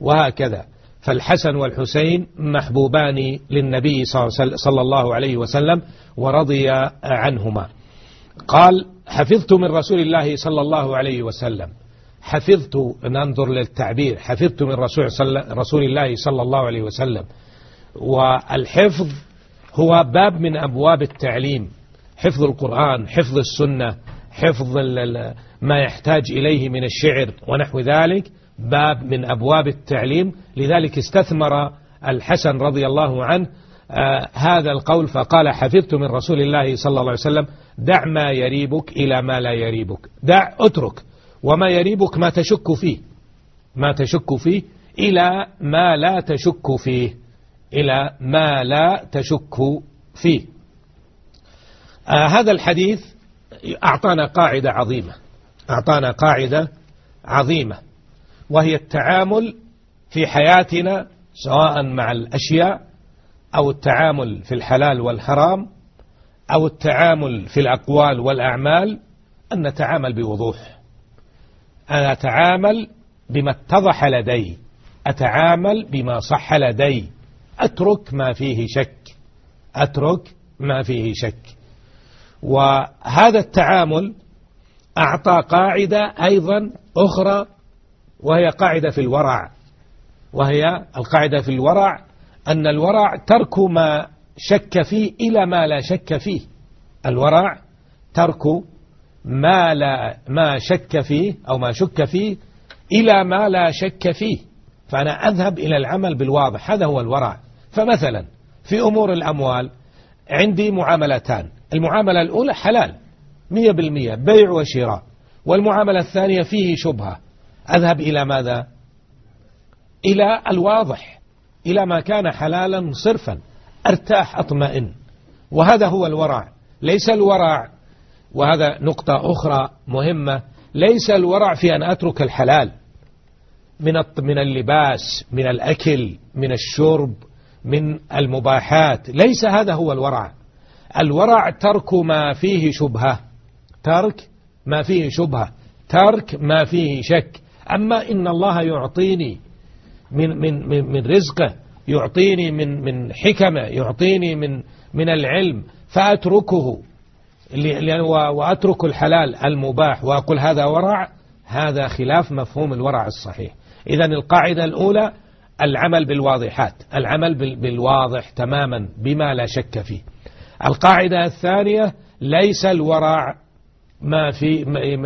وهكذا. فالحسن والحسين محبوبان للنبي صلى الله عليه وسلم ورضي عنهما. قال حفظت من رسول الله صلى الله عليه وسلم. حفظت ننظر للتعبير. حفظت من رسول, رسول الله صلى الله عليه وسلم. والحفظ هو باب من أبواب التعليم. حفظ القرآن حفظ السنة حفظ ما يحتاج إليه من الشعر ونحو ذلك باب من أبواب التعليم. لذلك استثمر الحسن رضي الله عنه آه هذا القول فقال حفظت من رسول الله صلى الله عليه وسلم دع ما يريبك إلى ما لا يريبك. دع اترك. وما يريبك ما تشك فيه. ما تشك فيه إلى ما لا تشك فيه. إلى ما لا تشك فيه. آه هذا الحديث أعطانا قاعدة عظيمة. أعطانا قاعدة عظيمة. وهي التعامل في حياتنا سواء مع الأشياء أو التعامل في الحلال والحرام أو التعامل في الأقوال والأعمال أن نتعامل بوضوح. أنا أتعامل بما اتضح لدي. أتعامل بما صح لدي. أترك ما فيه شك. أترك ما فيه شك. وهذا التعامل أعطى قاعدة أيضا أخرى وهي قاعدة في الورع. وهي القاعدة في الورع أن الورع ترك ما شك فيه إلى ما لا شك فيه. الورع ترك ما لا ما شك فيه أو ما شك فيه إلى ما لا شك فيه. فأنا أذهب إلى العمل بالواضح. هذا هو الورع. فمثلا في أمور الأموال عندي معاملتان. المعاملة الأولى حلال مية بالمية بيع وشراء. والمعاملة الثانية فيه شبهة. أذهب إلى ماذا؟ إلى الواضح إلى ما كان حلالا صرفا. أرتاح أطمئن. وهذا هو الورع ليس الورع وهذا نقطة أخرى مهمة ليس الورع في أن أترك الحلال. من من اللباس من الأكل من الشرب من المباحات. ليس هذا هو الورع الورع ترك ما فيه شبهة. ترك ما فيه شبهة. ترك ما فيه شك. أما إن الله يعطيني من, من, من, من رزقه يعطيني من, من حكمة يعطيني من, من العلم فأتركه. وأترك الحلال المباح وأقول هذا ورع هذا خلاف مفهوم الورع الصحيح. إذا القاعدة الأولى العمل بالواضحات العمل بالواضح تماما بما لا شك فيه. القاعدة الثانية ليس الورع ما في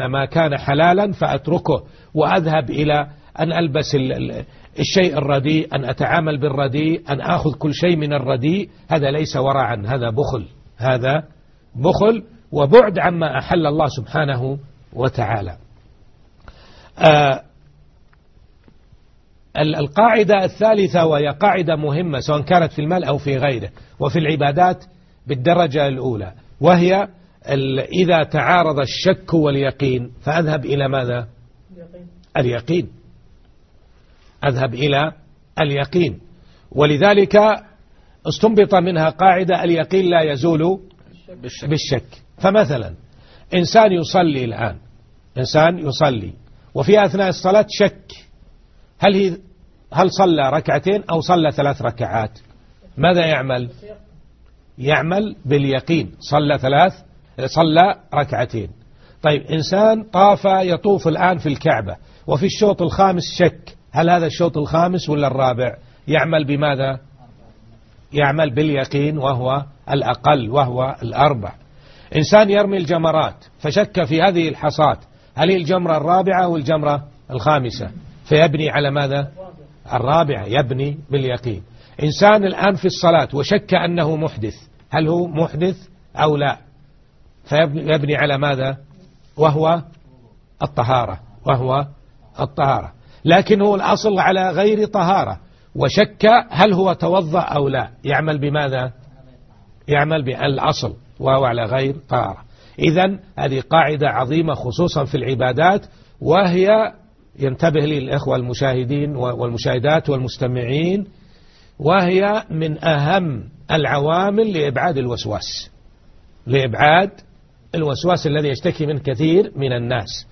ما كان حلالا فأتركه. وأذهب إلى أن ألبس الشيء الرديء أن أتعامل بالرديء أن أخذ كل شيء من الرديء. هذا ليس ورعا هذا بخل هذا بخل وبعد عما أحل الله سبحانه وتعالى. آه القاعدة الثالثة وهي قاعدة مهمة سواء كانت في المال أو في غيره وفي العبادات بالدرجة الأولى وهي إذا تعارض الشك واليقين فأذهب إلى ماذا؟ اليقين. أذهب إلى اليقين. ولذلك استنبط منها قاعدة اليقين لا يزول بالشك, بالشك. فمثلا إنسان يصلي الآن. إنسان يصلي. وفي أثناء الصلاة شك. هل هي هل صلى ركعتين أو صلى ثلاث ركعات؟ ماذا يعمل؟ يعمل باليقين. صلى ثلاث صلى ركعتين. طيب إنسان طاف يطوف الآن في الكعبة وفي الشوط الخامس شك. هل هذا الشوط الخامس ولا الرابع؟ يعمل بماذا؟ يعمل باليقين وهو الأقل وهو الأربع. إنسان يرمي الجمرات فشك في هذه الحصات هل هي الجمرة الرابعة أو الجمرة الخامسة؟ فيبني على ماذا؟ الرابعة يبني باليقين. إنسان الآن في الصلاة وشك أنه محدث هل هو محدث أو لا؟ فيبني على ماذا؟ وهو الطهارة وهو الطهارة. لكن هو الأصل على غير طهارة. وشك هل هو توضأ أو لا. يعمل بماذا؟ يعمل بالأصل وهو على غير طهارة. إذا هذه قاعدة عظيمة خصوصا في العبادات وهي ينتبه لي الإخوة المشاهدين والمشاهدات والمستمعين وهي من أهم العوامل لإبعاد الوسواس. لإبعاد الوسواس الذي يشتكي من كثير من الناس.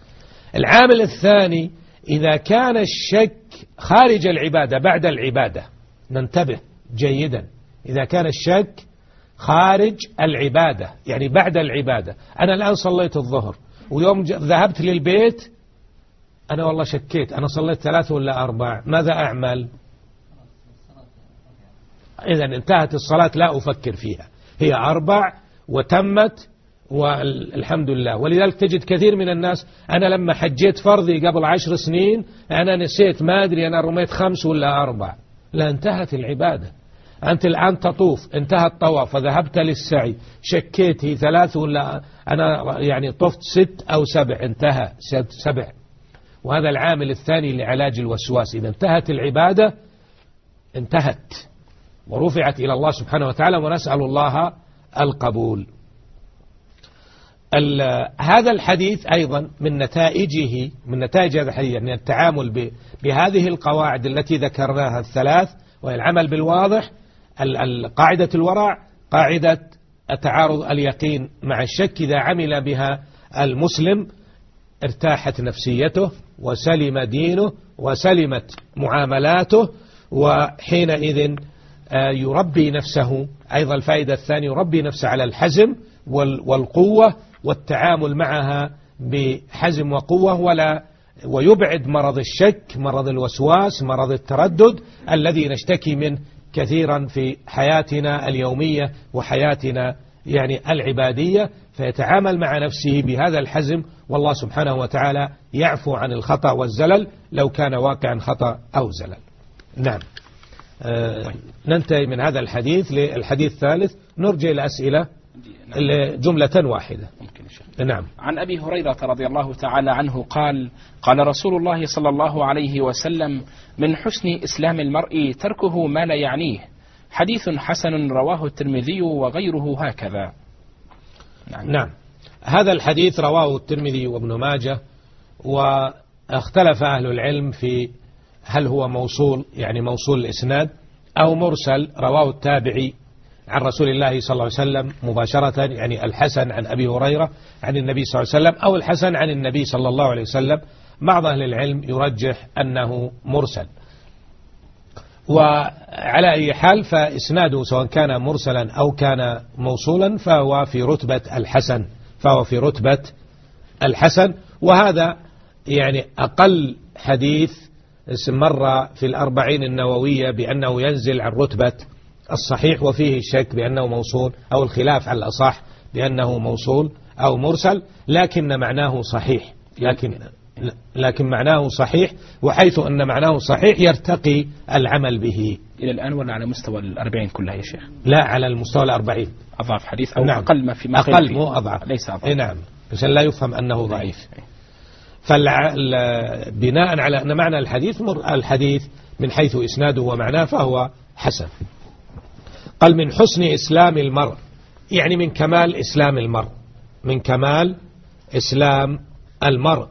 العامل الثاني إذا كان الشك خارج العبادة بعد العبادة ننتبه جيدا. إذا كان الشك خارج العبادة يعني بعد العبادة. أنا الآن صليت الظهر ويوم ذهبت للبيت أنا والله شكيت. أنا صليت ثلاثة ولا أربع؟ ماذا أعمل؟ إذا انتهت الصلاة لا أفكر فيها. هي أربع وتمت والحمد لله. ولذلك تجد كثير من الناس أنا لما حجيت فرضي قبل عشر سنين أنا نسيت ما أدري أنا رميت خمس ولا أربع. لا انتهت العبادة. أنت الآن تطوف انتهى الطواف فذهبت للسعي شكيت هي ثلاث ولا أنا يعني طفت ست أو سبع انتهى سبع. وهذا العامل الثاني لعلاج الوسواس. إذا انتهت العبادة انتهت. ورفعت إلى الله سبحانه وتعالى ونسأل الله القبول. هذا الحديث أيضا من نتائجه من نتائج هذا الحديث يعني التعامل بهذه القواعد التي ذكرناها الثلاث والعمل بالواضح قاعدة الورع قاعدة تعارض اليقين مع الشك إذا عمل بها المسلم ارتاحت نفسيته وسلم دينه وسلمت معاملاته وحينئذ آه، يربي نفسه. أيضا الفائدة الثانية يربي نفسه على الحزم والقوة والتعامل معها بحزم وقوة ولا ويبعد مرض الشك مرض الوسواس مرض التردد الذي نشتكي منه كثيرا في حياتنا اليومية وحياتنا يعني العبادية. فيتعامل مع نفسه بهذا الحزم والله سبحانه وتعالى يعفو عن الخطأ والزلل لو كان واقعا خطأ أو زلل. نعم. آه ننتهي من هذا الحديث للحديث الثالث. نرجع الأسئلة جملة واحدة. نعم. عن أبي هريرة رضي الله تعالى عنه قال قال رسول الله صلى الله عليه وسلم من حسن إسلام المرء تركه ما لا يعنيه. حديث حسن رواه الترمذي وغيره هكذا. نعم, نعم. هذا الحديث رواه الترمذي وابن ماجه واختلف أهل العلم في هل هو موصول يعني موصول الإسناد أو مرسل رواه التابعي عن رسول الله صلى الله عليه وسلم مباشرة يعني الحسن عن أبي هريرة عن النبي صلى الله عليه وسلم أو الحسن عن النبي صلى الله عليه وسلم. بعض أهل العلم يرجح أنه مرسل. وعلى أي حال فإسناده سواء كان مرسلا أو كان موصولا فهو في رتبة الحسن فهو في رتبة الحسن. وهذا يعني أقل حديث مر في الأربعين النووية بأنه ينزل عن رتبة الصحيح وفيه الشك بأنه موصول أو الخلاف على الأصح بأنه موصول أو مرسل لكن معناه صحيح. لكن لكن معناه صحيح وحيث أن معناه صحيح يرتقي العمل به. إلى الآن ولا على مستوى الأربعين كلها يا شيخ؟ لا على المستوى الأربعين. أضعف حديث أو نعم. أقل ما في ما أقل مو أضعف. ليس أضعف. إيه نعم. عشان لا يفهم أنه ضعيف. فبناء على أن معنى الحديث الحديث من حيث إسناده ومعناه فهو حسن. قال من حسن إسلام المرء. يعني من كمال إسلام المرء. من كمال إسلام المرء.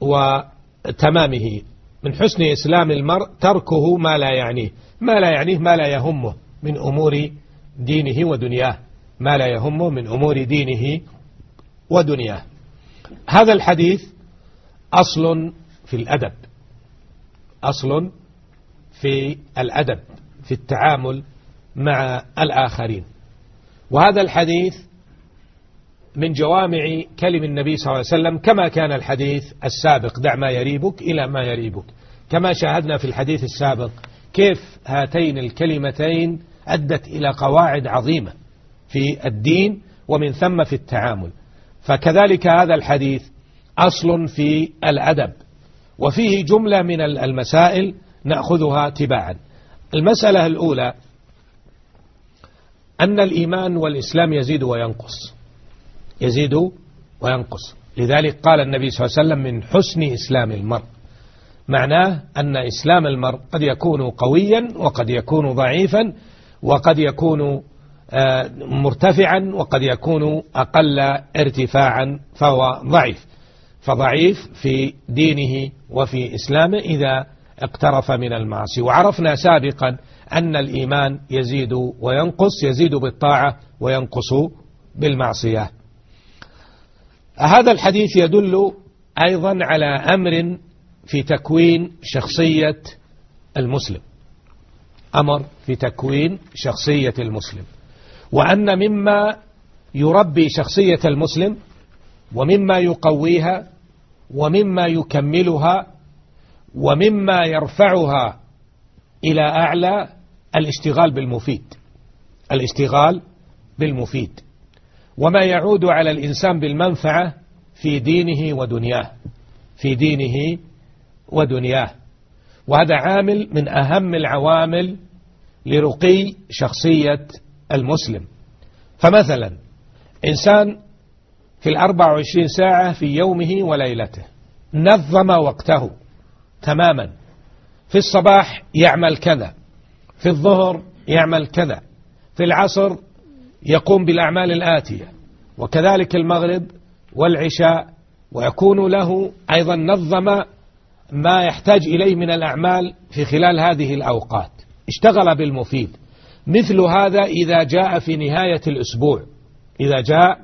وتمامه. من حسن إسلام المرء تركه ما لا يعنيه. ما لا يعنيه ما لا يهمه من أمور دينه ودنياه. ما لا يهمه من أمور دينه ودنياه. هذا الحديث أصل في الأدب. أصل في الأدب. في التعامل مع الآخرين. وهذا الحديث من جوامع كلم النبي صلى الله عليه وسلم كما كان الحديث السابق دع ما يريبك إلى ما يريبك كما شاهدنا في الحديث السابق كيف هاتين الكلمتين أدت إلى قواعد عظيمة في الدين ومن ثم في التعامل فكذلك هذا الحديث أصل في الأدب وفيه جملة من المسائل نأخذها تباعا. المسألة الأولى أن الإيمان والإسلام يزيد وينقص. يزيد وينقص. لذلك قال النبي صلى الله عليه وسلم من حسن إسلام المرء. معناه أن إسلام المرء قد يكون قويا وقد يكون ضعيفا وقد يكون آه، مرتفعا وقد يكون أقل ارتفاعا فهو ضعيف. فضعيف في دينه وفي إسلامه إذا اقترف من المعاصي. وعرفنا سابقا أن الإيمان يزيد وينقص يزيد بالطاعة وينقص بالمعصية. هذا الحديث يدل أيضا على أمر في تكوين شخصية المسلم. أمر في تكوين شخصية المسلم. وأن مما يربي شخصية المسلم ومما يقويها ومما يكملها ومما يرفعها إلى أعلى الاشتغال بالمفيد. الاشتغال بالمفيد. وما يعود على الإنسان بالمنفعة في دينه ودنياه. في دينه ودنياه. وهذا عامل من أهم العوامل لرقي شخصية المسلم. فمثلا إنسان في الأربع وعشرين ساعة في يومه وليلته نظم وقته. تماما. في الصباح يعمل كذا في الظهر يعمل كذا في العصر يقوم بالأعمال الآتية وكذلك المغرب والعشاء ويكون له أيضا نظم ما يحتاج إليه من الأعمال في خلال هذه الأوقات. اشتغل بالمفيد. مثل هذا إذا جاء في نهاية الأسبوع. إذا جاء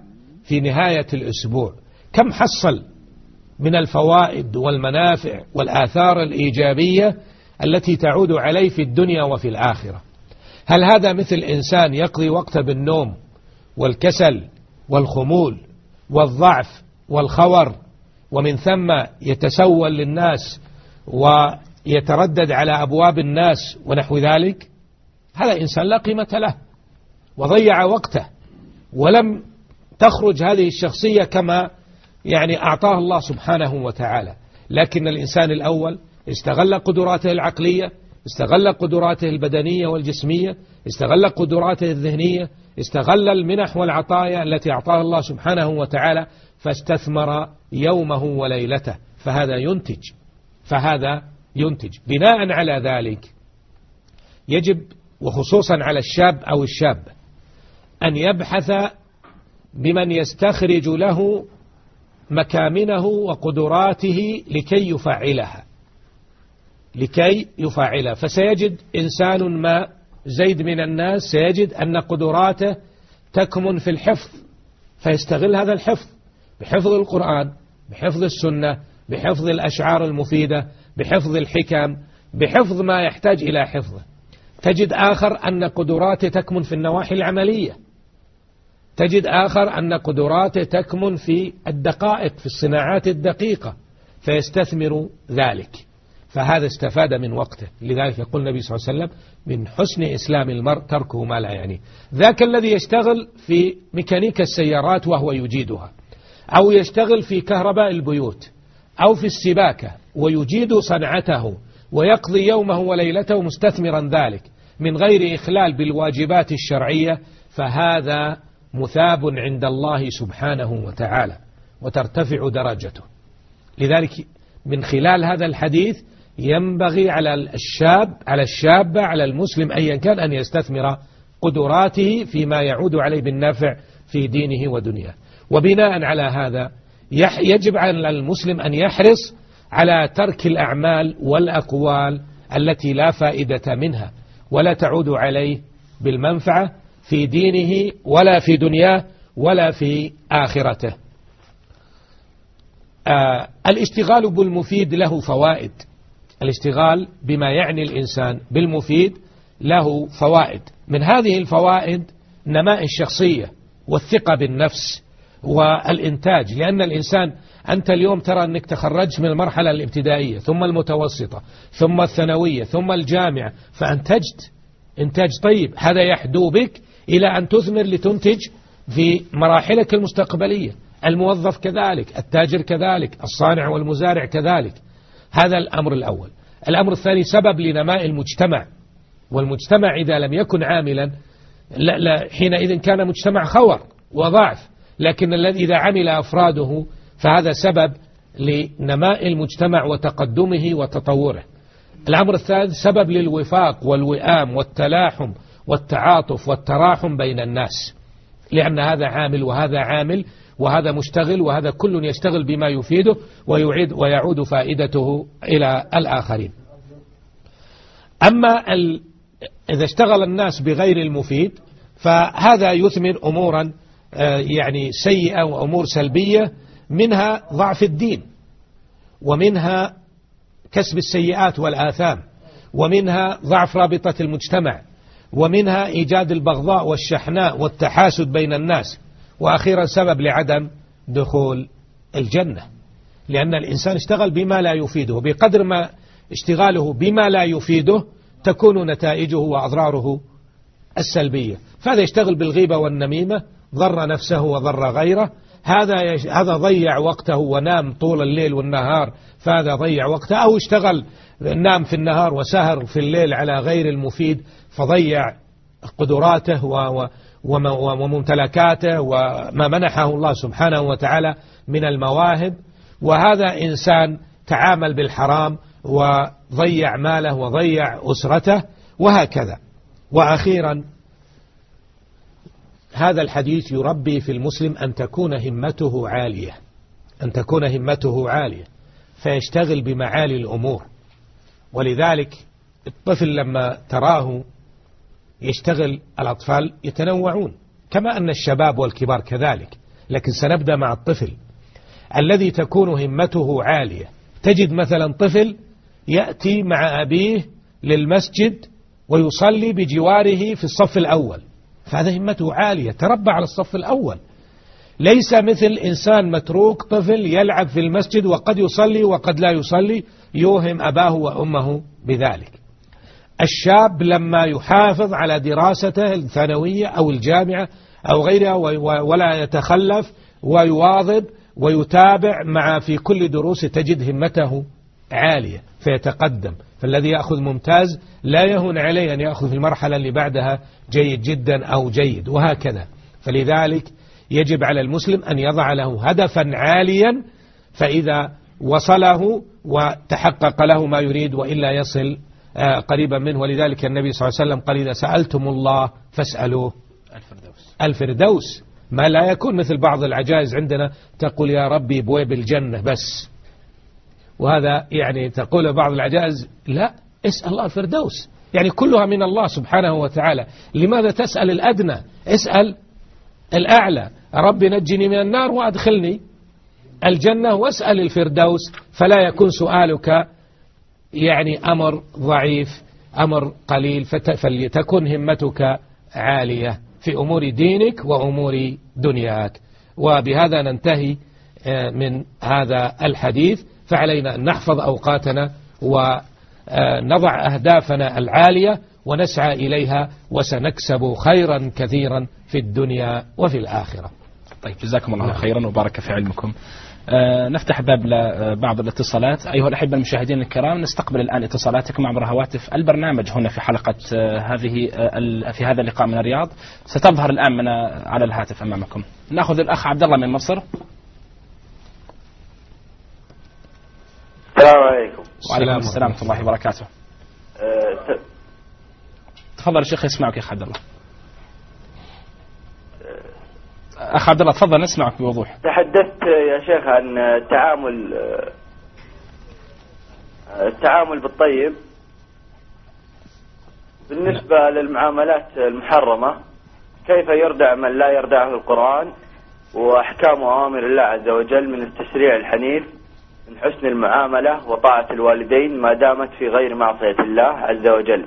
في نهاية الأسبوع. كم حصل؟ من الفوائد والمنافع والآثار الإيجابية التي تعود عليه في الدنيا وفي الآخرة. هل هذا مثل إنسان يقضي وقته بالنوم والكسل والخمول والضعف والخور ومن ثم يتسول للناس ويتردد على أبواب الناس ونحو ذلك؟ هذا إنسان لا قيمة له وضيع وقته ولم تخرج هذه الشخصية كما يعني أعطاه الله سبحانه وتعالى. لكن الإنسان الأول استغل قدراته العقلية استغل قدراته البدنية والجسمية استغل قدراته الذهنية استغل المنح والعطايا التي أعطاها الله سبحانه وتعالى فاستثمر يومه وليلته. فهذا ينتج. فهذا ينتج. بناء على ذلك يجب وخصوصا على الشاب أو الشاب أن يبحث بمن يستخرج له مكامنه وقدراته لكي يفعلها. لكي يفعلها. فسيجد إنسان ما زيد من الناس سيجد أن قدراته تكمن في الحفظ فيستغل هذا الحفظ بحفظ القرآن بحفظ السنة بحفظ الأشعار المفيدة بحفظ الحكم بحفظ ما يحتاج إلى حفظه. تجد آخر أن قدراته تكمن في النواحي العملية. تجد آخر أن قدراته تكمن في الدقائق في الصناعات الدقيقة فيستثمر ذلك. فهذا استفاد من وقته. لذلك يقول النبي صلى الله عليه وسلم من حسن إسلام المرء تركه ما لا يعني. ذاك الذي يشتغل في ميكانيك السيارات وهو يجيدها أو يشتغل في كهرباء البيوت أو في السباكة ويجيد صنعته ويقضي يومه وليلته مستثمرا ذلك من غير إخلال بالواجبات الشرعية فهذا مثاب عند الله سبحانه وتعالى وترتفع درجته. لذلك من خلال هذا الحديث ينبغي على الشاب على الشاب على المسلم أيا كان أن يستثمر قدراته فيما يعود عليه بالنفع في دينه ودنياه. وبناء على هذا يجب على المسلم أن يحرص على ترك الأعمال والأقوال التي لا فائدة منها ولا تعود عليه بالمنفعة في دينه ولا في دنياه ولا في آخرته. آه الاشتغال بالمفيد له فوائد. الاشتغال بما يعني الإنسان بالمفيد له فوائد. من هذه الفوائد نماء الشخصية والثقة بالنفس والإنتاج. لأن الإنسان أنت اليوم ترى أنك تخرجت من المرحلة الابتدائية ثم المتوسطة ثم الثانوية ثم الجامعة فأنتجت إنتاج طيب. هذا يحدو بك إلى أن تثمر لتنتج في مراحلك المستقبلية. الموظف كذلك التاجر كذلك الصانع والمزارع كذلك. هذا الأمر الأول. الأمر الثاني سبب لنماء المجتمع. والمجتمع إذا لم يكن عاملا لا لا حينئذ كان مجتمع خور وضعف. لكن الذي إذا عمل أفراده فهذا سبب لنماء المجتمع وتقدمه وتطوره. الأمر الثالث سبب للوفاق والوئام والتلاحم والتعاطف والتراحم بين الناس. لأن هذا عامل وهذا عامل وهذا مشتغل وهذا كل يشتغل بما يفيده ويعيد ويعود فائدته إلى الآخرين. أما إذا اشتغل الناس بغير المفيد فهذا يثمر أمورا آه، يعني سيئة وأمور سلبية منها ضعف الدين ومنها كسب السيئات والآثام ومنها ضعف رابطة المجتمع ومنها إيجاد البغضاء والشحناء والتحاسد بين الناس وأخيرا سبب لعدم دخول الجنة. لأن الإنسان اشتغل بما لا يفيده بقدر ما اشتغاله بما لا يفيده تكون نتائجه وأضراره السلبية. فهذا يشتغل بالغيبة والنميمة ضر نفسه وضر غيره. هذا هذا ضيع وقته ونام طول الليل والنهار فهذا ضيع وقته أو اشتغل نام في النهار وسهر في الليل على غير المفيد فضيع قدراته وممتلكاته وما منحه الله سبحانه وتعالى من المواهب. وهذا إنسان تعامل بالحرام وضيع ماله وضيع أسرته وهكذا. وأخيرا هذا الحديث يربي في المسلم أن تكون همته عالية أن تكون همته عالية فيشتغل بمعالي الأمور. ولذلك الطفل لما تراه يشتغل الأطفال يتنوعون كما أن الشباب والكبار كذلك لكن سنبدأ مع الطفل. الذي تكون همته عالية. تجد مثلا طفل يأتي مع أبيه للمسجد ويصلي بجواره في الصف الأول فهذا همته عالية. تربى على الصف الأول. ليس مثل إنسان متروك طفل يلعب في المسجد وقد يصلي وقد لا يصلي يوهم أباه وأمه بذلك. الشاب لما يحافظ على دراسته الثانوية أو الجامعة أو غيرها ولا يتخلف ويواظب ويتابع مع في كل دروس تجد همته عالية فيتقدم. فالذي يأخذ ممتاز لا يهون عليه أن يأخذ في المرحلة اللي بعدها جيد جدا أو جيد وهكذا. فلذلك يجب على المسلم أن يضع له هدفا عاليا فإذا وصله وتحقق له ما يريد وإلا يصل آه، قريبا منه. ولذلك النبي صلى الله عليه وسلم قال إذا سألتم الله فاسألوه. الفردوس. الفردوس. ما لا يكون مثل بعض العجائز عندنا تقول يا ربي بويب الجنة بس. وهذا يعني تقول بعض العجائز لا اسأل الله الفردوس. يعني كلها من الله سبحانه وتعالى. لماذا تسأل الأدنى؟ اسأل الأعلى. رب نجني من النار وأدخلني الجنة واسأل الفردوس فلا يكون سؤالك يعني أمر ضعيف أمر قليل فلتكن همتك عالية في أمور دينك وأمور دنياك. وبهذا ننتهي آه، من هذا الحديث. فعلينا أن نحفظ أوقاتنا ونضع أهدافنا العالية ونسعى إليها وسنكسب خيرا كثيرا. في الدنيا وفي الآخرة. طيب جزاكم الله خيرا وبارك في علمكم. آه نفتح باب لبعض الاتصالات. أيها الأحبة المشاهدين الكرام نستقبل الآن اتصالاتكم عبر هواتف البرنامج هنا في حلقة آه هذه آه في هذا اللقاء من الرياض. ستظهر الآن من على الهاتف أمامكم. نأخذ الأخ عبد الله من مصر. السلام عليكم. وعليكم السلام ورحمة الله وبركاته. أه تفضل الشيخ يسمعك يا عبد الله. أخ عبد الله تفضل نسمعك بوضوح. تحدثت يا شيخ عن التعامل التعامل بالطيب. بالنسبة للمعاملات المحرمة كيف يردع من لا يردعه القرآن؟ وأحكام أوامر الله عز وجل من التشريع الحنيف من حسن المعاملة وطاعة الوالدين ما دامت في غير معصية الله عز وجل.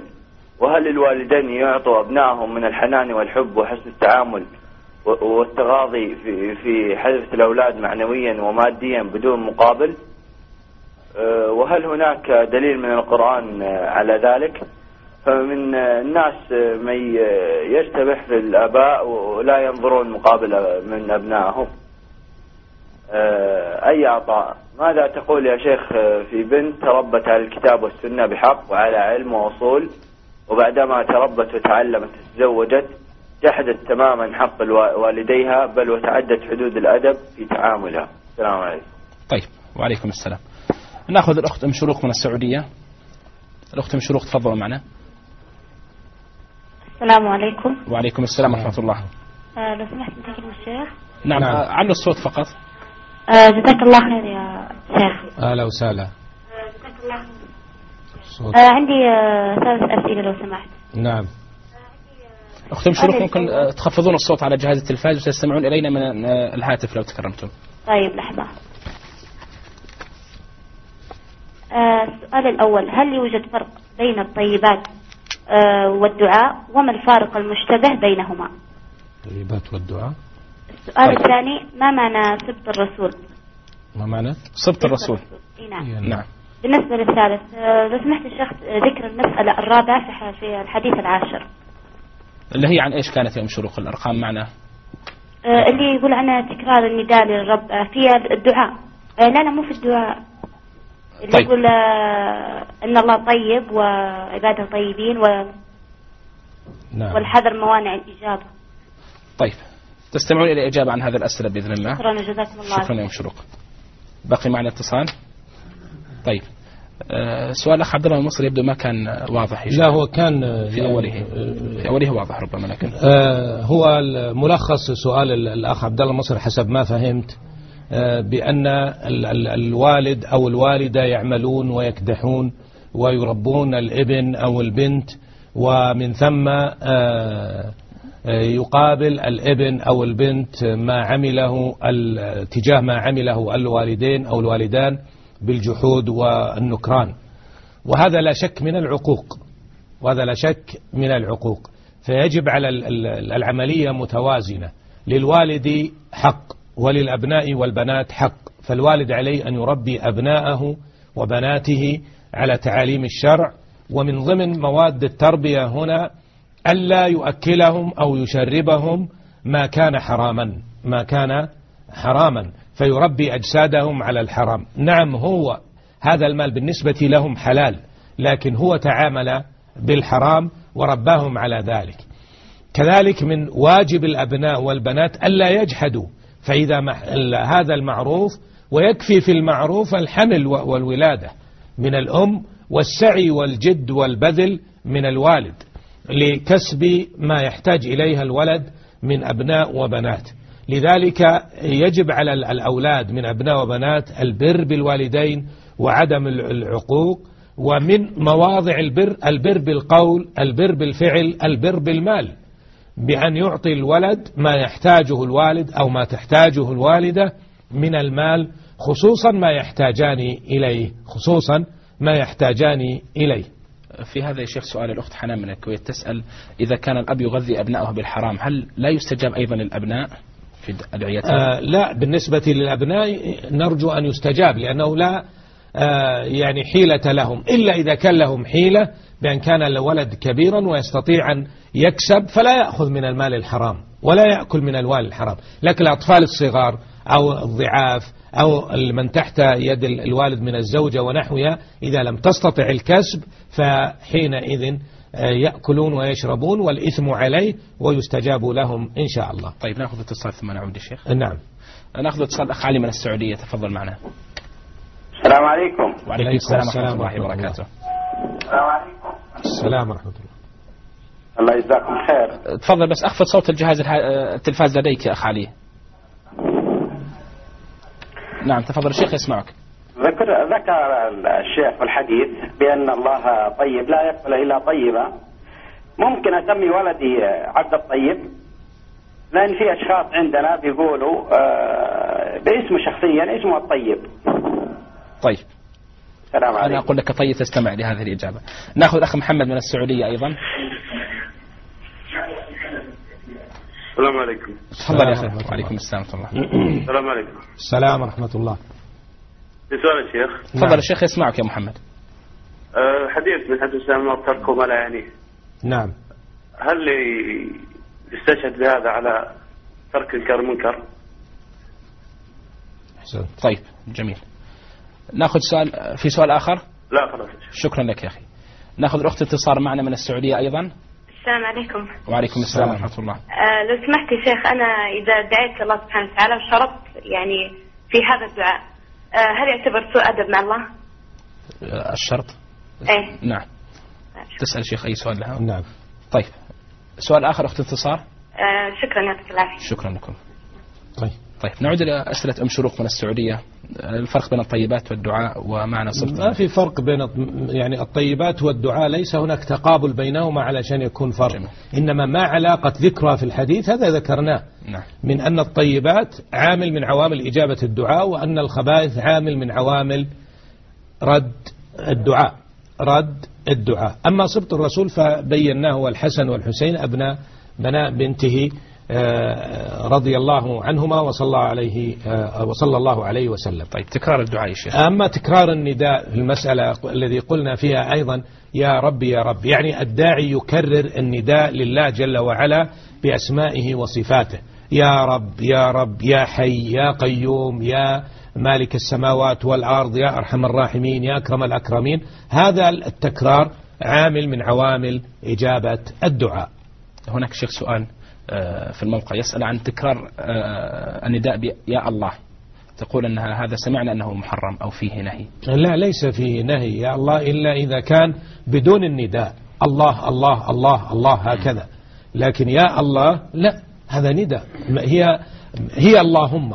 وهل الوالدين يعطوا أبنائهم من الحنان والحب وحسن التعامل والتغاضي في في حدث الأولاد معنويا وماديا بدون مقابل. أه، وهل هناك دليل من القرآن على ذلك؟ فمن الناس من يشتبه في الآباء ولا ينظرون مقابل من أبنائهم. أه، أي عطاء؟ ماذا تقول يا شيخ في بنت تربت على الكتاب والسنة بحق وعلى علم وأصول وبعدما تربت وتعلمت تزوجت جحدت تماما حق والديها بل وتعدت حدود الأدب في تعاملها. السلام عليكم. طيب وعليكم السلام. نأخذ الأخت أم شروق من السعودية. الأخت أم شروق تفضلوا معنا. السلام عليكم. وعليكم السلام ورحمة الله. آه لو سمحت تكلم الشيخ. نعم, نعم. علوا الصوت فقط. آه جزاك الله خير يا شيخ. أهلا وسهلا. جزاك الله خير. آه عندي آه ثلاث أسئلة لو سمحت. نعم. أخت أم شروق ممكن وسهلا. آه، تخفضون الصوت على جهاز التلفاز وتستمعون إلينا من آه، الهاتف لو تكرمتم. طيب لحظة. آه السؤال الأول هل يوجد فرق بين الطيبات آه والدعاء وما الفارق المشتبه بينهما؟ طيبات والدعاء؟ السؤال طيب. الثاني ما معنى سبط الرسول؟ ما معنى؟ صبت الرسول. إي نعم. نعم. بالنسبة للثالث آه لو سمحت الشيخ ذكر المسألة الرابعة في الحديث العاشر. اللي هي عن إيش كانت يا أم شروق الأرقام معنا؟ آه، اللي يقول عنها تكرار النداء للرب آه، في الدعاء. آه، لا لا مو في الدعاء. اللي طيب. يقول آه، إن الله طيب وعباده طيبين و- نعم. والحذر موانع الإجابة. طيب. تستمعون إلى إجابة عن هذه الأسئلة بإذن الله. شكرا جزاكم الله شكرا يا أم شروق. بقي معنا اتصال. طيب. سؤال الأخ عبد الله المصري يبدو ما كان آه، واضح. لا هو كان في أوله. في أوله واضح ربما لكن. آه، هو ملخص سؤال ال- الأخ عبد الله مصر حسب ما فهمت آه، بأن ال- ال- الوالد أو الوالدة يعملون ويكدحون ويربون الإبن أو البنت ومن ثم آه، آه، يقابل الإبن أو البنت ما عمله تجاه ما عمله الوالدين أو الوالدان. بالجحود والنكران. وهذا لا شك من العقوق. وهذا لا شك من العقوق. فيجب على ال- ال- العملية متوازنة. للوالد حق وللأبناء والبنات حق. فالوالد عليه أن يربي أبناءه وبناته على تعاليم الشرع. ومن ضمن مواد التربية هنا ألا يؤكلهم أو يشربهم ما كان حراما. ما كان حراما. فيربي أجسادهم على الحرام. نعم هو هذا المال بالنسبة لهم حلال لكن هو تعامل بالحرام ورباهم على ذلك. كذلك من واجب الأبناء والبنات ألا يجحدوا فإذا هذا المعروف ويكفي في المعروف الحمل والولادة من الأم والسعي والجد والبذل من الوالد لكسب ما يحتاج إليها الولد من أبناء وبنات. لذلك يجب على ال- الأولاد من أبناء وبنات البر بالوالدين وعدم ال- العقوق ومن مواضع البر البر بالقول البر بالفعل البر بالمال. بأن يعطي الولد ما يحتاجه الوالد أو ما تحتاجه الوالدة من المال خصوصا ما يحتاجان إليه خصوصا ما يحتاجان إليه. في هذا يا شيخ سؤال الأخت حنان من الكويت تسأل إذا كان الأب يغذي أبنائه بالحرام هل لا يستجاب أيضا للأبناء؟ في آه لا بالنسبة للأبناء نرجو أن يستجاب لأنه لا آه يعني حيلة لهم. إلا إذا كان لهم حيلة بأن كان الولد كبيرا ويستطيع أن يكسب فلا يأخذ من المال الحرام ولا يأكل من الوال الحرام. لكن الأطفال الصغار أو الضعاف أو من تحت يد الوالد من الزوجة ونحوها إذا لم تستطع الكسب فحينئذ يأكلون ويشربون والإثم عليه ويستجاب لهم إن شاء الله. طيب نأخذ اتصال ثم نعود يا شيخ. نعم. نأخذ اتصال الأخ علي من السعودية تفضل معنا. السلام عليكم. وعليكم عليكم السلام ورحمة السلام الله ورحمة الله. وبركاته. السلام عليكم. السلام ورحمة الله. الله يجزاكم خير. تفضل بس أخفض صوت الجهاز التلفاز لديك يا أخ علي. نعم تفضل الشيخ يسمعك ذكر ذكر الشيخ في الحديث بأن الله طيب لا يقبل إلا طيبا ممكن أسمي ولدي عبد الطيب لأن في أشخاص عندنا بيقولوا آه، باسمه شخصيا اسمه الطيب. طيب. السلام أنا عليكم. أقول لك طيب تستمع لهذه الإجابة. نأخذ الأخ محمد من السعودية أيضا. السلام عليكم. تفضل يا السلام أخي وعليكم السلام ورحمة الله. السلام عليكم. السلام ورحمة الله. سؤال يا شيخ. تفضل نعم. الشيخ يسمعك يا محمد. أه حديث من حديث الإمام تركه ما لا يعنيه. نعم. هل يستشهد بهذا على ترك انكار المنكر؟ أحسنت طيب جميل. نأخذ سؤال في سؤال آخر؟ لا خلاص. شكرا لك يا أخي. نأخذ الأخت اتصال معنا من السعودية أيضا. السلام عليكم. وعليكم السلام ورحمة الله. آه لو سمحت يا شيخ أنا إذا دعيت الله سبحانه وتعالى وشرطت يعني في هذا الدعاء هل يعتبر سوء أدب مع الله؟ آه، الشرط؟ إيه. نعم. تسأل شيخ أي سؤال لها؟ نعم. طيب. سؤال آخر أخت انتصار؟ آه شكرا يعطيك العافية. شكرا لكم. طيب. طيب نعود إلى أسئلة أم شروق من السعودية. الفرق بين الطيبات والدعاء ومعنى صرت ما في فرق بين يعني الطيبات والدعاء ليس هناك تقابل بينهما علشان يكون فرق. جميل. إنما ما علاقة ذكرها في الحديث هذا ذكرناه. نعم. من أن الطيبات عامل من عوامل إجابة الدعاء وأن الخبائث عامل من عوامل رد الدعاء. رد الدعاء. أما صبت الرسول فبيناه والحسن والحسين أبناء بناء بنته رضي الله عنهما وصلى عليه آه، وصلى الله عليه وسلم. طيب تكرار الدعاء يا شيخ. أما تكرار النداء في المسألة الذي قلنا فيها أيضا يا رب يا رب يعني الداعي يكرر النداء لله جل وعلا بأسمائه وصفاته. يا رب يا رب يا حي يا قيوم يا مالك السماوات والأرض يا أرحم الراحمين يا أكرم الأكرمين. هذا التكرار عامل من عوامل إجابة الدعاء. هناك شيخ سؤال. آه، في الموقع يسأل عن تكرار آه، النداء يا الله. تقول أنها هذا سمعنا أنه محرم أو فيه نهي. لا ليس فيه نهي. يا الله إلا إذا كان بدون النداء. الله الله الله الله هكذا. لكن يا الله لا هذا نداء. هي هي اللهم.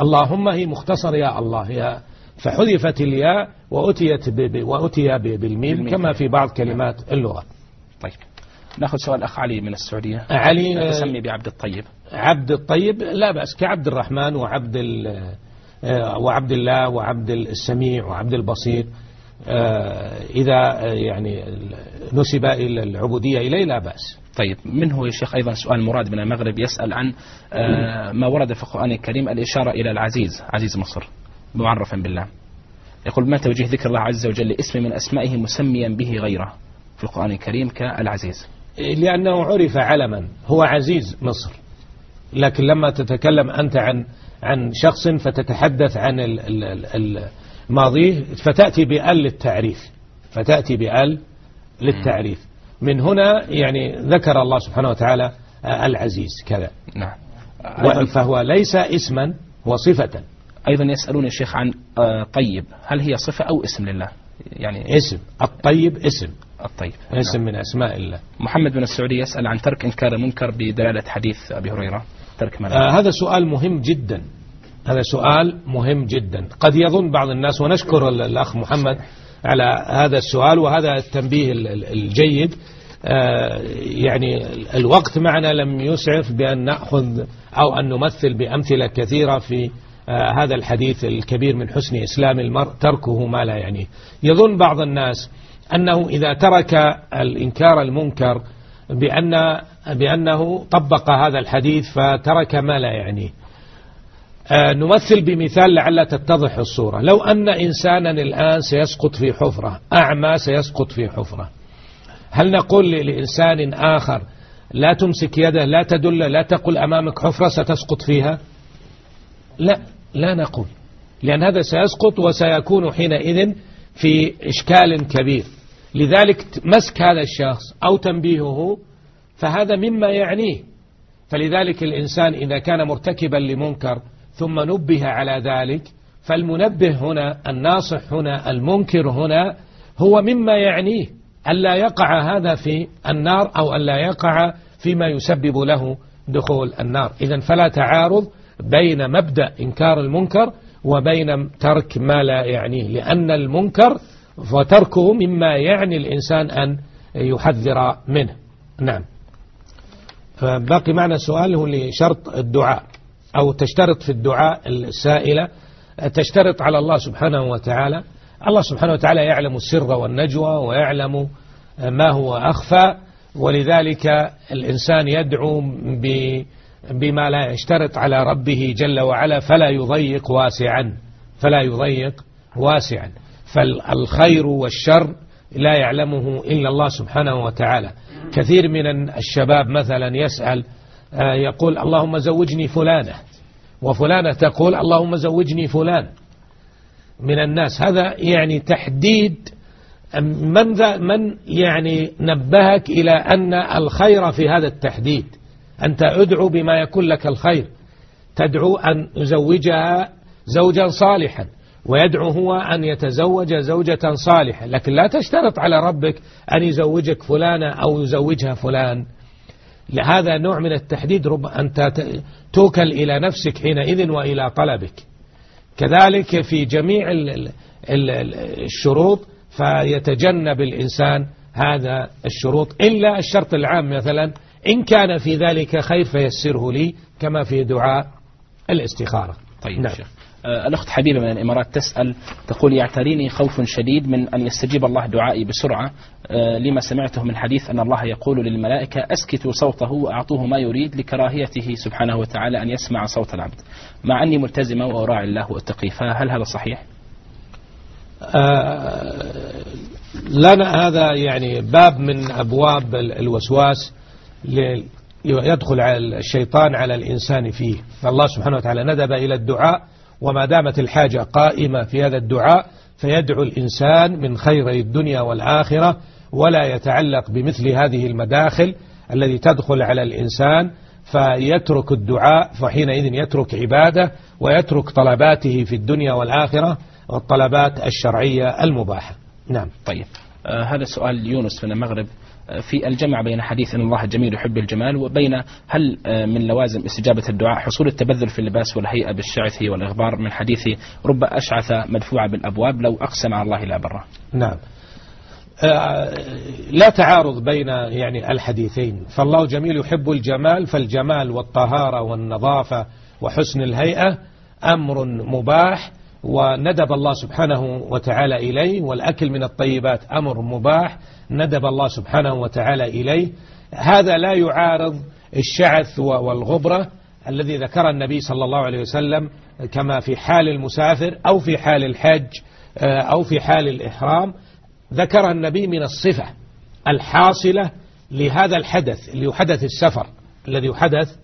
اللهم هي مختصر يا الله. هي فحذفت الياء وأتيت وأتي بالميم. كما في بعض كلمات اللغة. طيب. ناخذ سؤال أخ علي من السعودية. علي تسمي بعبد الطيب. عبد الطيب؟ لا بأس كعبد الرحمن وعبد آه، وعبد الله وعبد السميع وعبد البصير. آه، إذا آه، يعني نسب إلى العبودية إليه لا بأس. طيب منه يا شيخ؟ أيضا سؤال مراد من المغرب يسأل عن ما ورد في القرآن الكريم الإشارة إلى العزيز عزيز مصر معرفا بالله. يقول ما توجيه ذكر الله عز وجل لاسم من أسمائه مسميا به غيره؟ في القرآن الكريم كالعزيز. لأنه عرف علما. هو عزيز مصر. لكن لما تتكلم أنت عن عن شخص فتتحدث عن ال- ال- ال- ال- ماضيه فتأتي بأل للتعريف. فتأتي بأل للتعريف. من هنا يعني ذكر الله سبحانه وتعالى العزيز كذا. نعم. فهو ليس اسما هو صفة أيضا يسألون يا شيخ عن آه، طيب. هل هي صفة أو اسم لله؟ يعني اسم. الطيب اسم. الطيب اسم. من أسماء الله. محمد بن السعودية يسأل عن ترك إنكار المنكر بدلالة حديث أبي هريرة. ترك ما آه هذا سؤال مهم جدا. هذا سؤال مهم جدا. قد يظن بعض الناس ونشكر ال- الأخ محمد على هذا السؤال وهذا التنبيه ال- ال- الجيد. آه يعني ال- الوقت معنا لم يسعف بأن نأخذ أو أن نمثل بأمثلة كثيرة في آه هذا الحديث الكبير من حسن إسلام المرء تركه ما لا يعنيه. يظن بعض الناس أنه إذا ترك الإنكار المنكر بأن بأنه طبق هذا الحديث فترك ما لا يعنيه. آه، نمثل بمثال لعل تتضح الصورة. لو أن إنسانا الآن سيسقط في حفرة أعمى سيسقط في حفرة. هل نقول لإنسان آخر لا تمسك يده لا تدل لا تقل أمامك حفرة ستسقط فيها؟ لا لا نقول. لأن هذا سيسقط وسيكون حينئذ في إشكال كبير. لذلك مسك هذا الشخص أو تنبيهه فهذا مما يعنيه. فلذلك الإنسان إذا كان مرتكبا لمنكر ثم نبه على ذلك فالمنبه هنا الناصح هنا المنكر هنا هو مما يعنيه. ألا يقع هذا في النار أو ألا يقع فيما يسبب له دخول النار. إذا فلا تعارض بين مبدأ إنكار المنكر وبين ترك ما لا يعنيه لأن المنكر وتركه مما يعني الإنسان أن يحذر منه. نعم. فباقي معنا سؤال هو لشرط الدعاء أو تشترط في الدعاء السائلة تشترط على الله سبحانه وتعالى. الله سبحانه وتعالى يعلم السر والنجوى ويعلم ما هو أخفى ولذلك الإنسان يدعو بما لا يشترط على ربه جل وعلا فلا يضيق واسعا فلا يضيق واسعا. فالخير والشر لا يعلمه إلا الله سبحانه وتعالى. كثير من الشباب مثلا يسأل آه، يقول اللهم زوجني فلانة وفلانة تقول اللهم زوجني فلان. من الناس. هذا يعني تحديد من ذا من يعني نبهك إلى أن الخير في هذا التحديد. أنت أدعو بما يكون لك الخير. تدعو أن يزوجها زوجا صالحا. ويدعو هو أن يتزوج زوجة صالحة. لكن لا تشترط على ربك أن يزوجك فلانة أو يزوجها فلان. لهذا نوع من التحديد رب أنت توكل إلى نفسك حينئذ وإلى طلبك. كذلك في جميع الشروط فيتجنب الإنسان هذا الشروط. إلا الشرط العام مثلا إن كان في ذلك خير فيسره لي كما في دعاء الاستخارة. طيب نعم. شيخ. آه، الأخت حبيبة من الإمارات تسأل تقول يعتريني خوف شديد من أن يستجيب الله دعائي بسرعة. آه، لما سمعته من حديث أن الله يقول للملائكة أسكتوا صوته وأعطوه ما يريد لكراهيته سبحانه وتعالى أن يسمع صوت العبد. مع أني ملتزمة وأراعي الله وأتقي فهل هذا صحيح؟ آه لنا هذا يعني باب من أبواب الوسواس يدخل الشيطان على الإنسان فيه. فالله سبحانه وتعالى ندب إلى الدعاء وما دامت الحاجة قائمة في هذا الدعاء فيدعو الإنسان من خير الدنيا والآخرة ولا يتعلق بمثل هذه المداخل الذي تدخل على الإنسان فيترك الدعاء فحينئذ يترك عباده ويترك طلباته في الدنيا والآخرة والطلبات الشرعية المباحة. نعم طيب. آه هذا سؤال يونس من المغرب. في الجمع بين حديث أن الله جميل يحب الجمال وبين هل آه، من لوازم استجابة الدعاء حصول التبذل في اللباس والهيئة بالشعث والإغبار من حديث رب أشعث مدفوع بالأبواب لو أقسم على الله لا بره نعم. آه، لا تعارض بين يعني الحديثين. فالله جميل يحب الجمال فالجمال والطهارة والنظافة وحسن الهيئة أمر مباح. وندب الله سبحانه وتعالى إليه والأكل من الطيبات أمر مباح ندب الله سبحانه وتعالى إليه. هذا لا يعارض الشعث والغبرة الذي ذكر النبي صلى الله عليه وسلم كما في حال المسافر أو في حال الحج آه، أو في حال الإحرام. ذكر النبي من الصفة الحاصلة لهذا الحدث اللي يحدث السفر الذي يحدث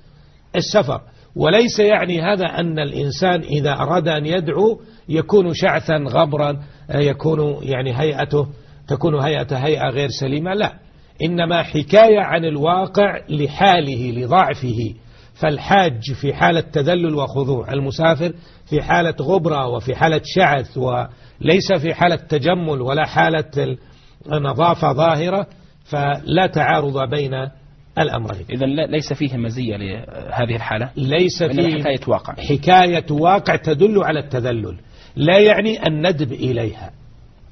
السفر. وليس يعني هذا أن الإنسان إذا أراد أن يدعو يكون شعثا غبرا آه، يكون يعني هيئته تكون هيئة هيئة غير سليمة لا. إنما حكاية عن الواقع لحاله لضعفه. فالحاج في حالة تذلل وخضوع المسافر في حالة غبرة وفي حالة شعث وليس في حالة تجمل ولا حالة نظافة ظاهرة فلا تعارض بين الأمرين إذا ليس فيه مزية لهذه الحالة. ليس فيه حكاية واقع. حكاية واقع تدل على التذلل. لا يعني الندب إليها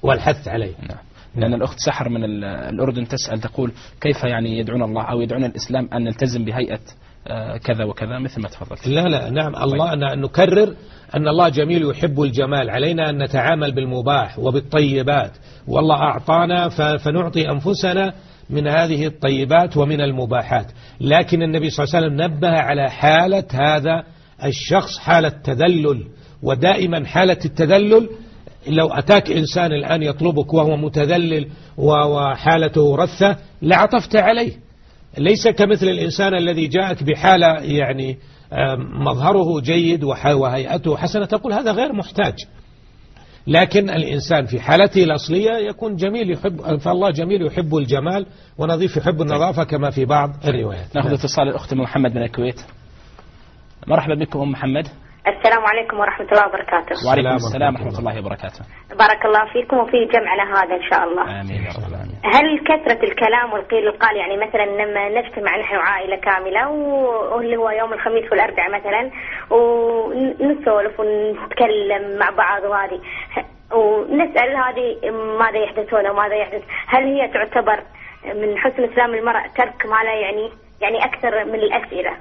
والحث عليها. نعم. لأن الأخت سحر من الأردن تسأل تقول كيف يعني يدعون الله أو يدعون الإسلام أن نلتزم بهيئة آه، كذا وكذا؟ مثل ما تفضلت. لا لا نعم. الله طيب. نكرر أن الله جميل يحب الجمال. علينا أن نتعامل بالمباح وبالطيبات. والله أعطانا فنعطي أنفسنا من هذه الطيبات ومن المباحات. لكن النبي صلى الله عليه وسلم نبه على حالة هذا الشخص حالة تذلل ودائما حالة التذلل لو أتاك إنسان الآن يطلبك وهو متذلل وحالته رثة لعطفت عليه. ليس كمثل الإنسان الذي جاءك بحالة يعني مظهره جيد وهيئته حسنة تقول هذا غير محتاج. لكن الإنسان في حالته الأصلية يكون جميل يحب فالله جميل يحب الجمال ونظيف يحب النظافة كما في بعض الروايات. نأخذ اتصال الأخت محمد من الكويت. مرحبا بكم أم محمد. السلام عليكم ورحمة الله وبركاته. وعليكم السلام ورحمة الله وبركاته. بارك الله فيكم وفي جمعنا هذا إن شاء الله. آمين يا رب العالمين. هل كثرة الكلام والقيل والقال يعني مثلا لما نجتمع نحن عائلة كاملة واللي هو يوم الخميس والأربعاء مثلا ونسولف ونتكلم مع بعض وهذه ونسأل هذه ماذا يحدثون وماذا يحدث؟ هل هي تعتبر من حسن إسلام المرأة ترك ما لا يعني يعني أكثر من الأسئلة؟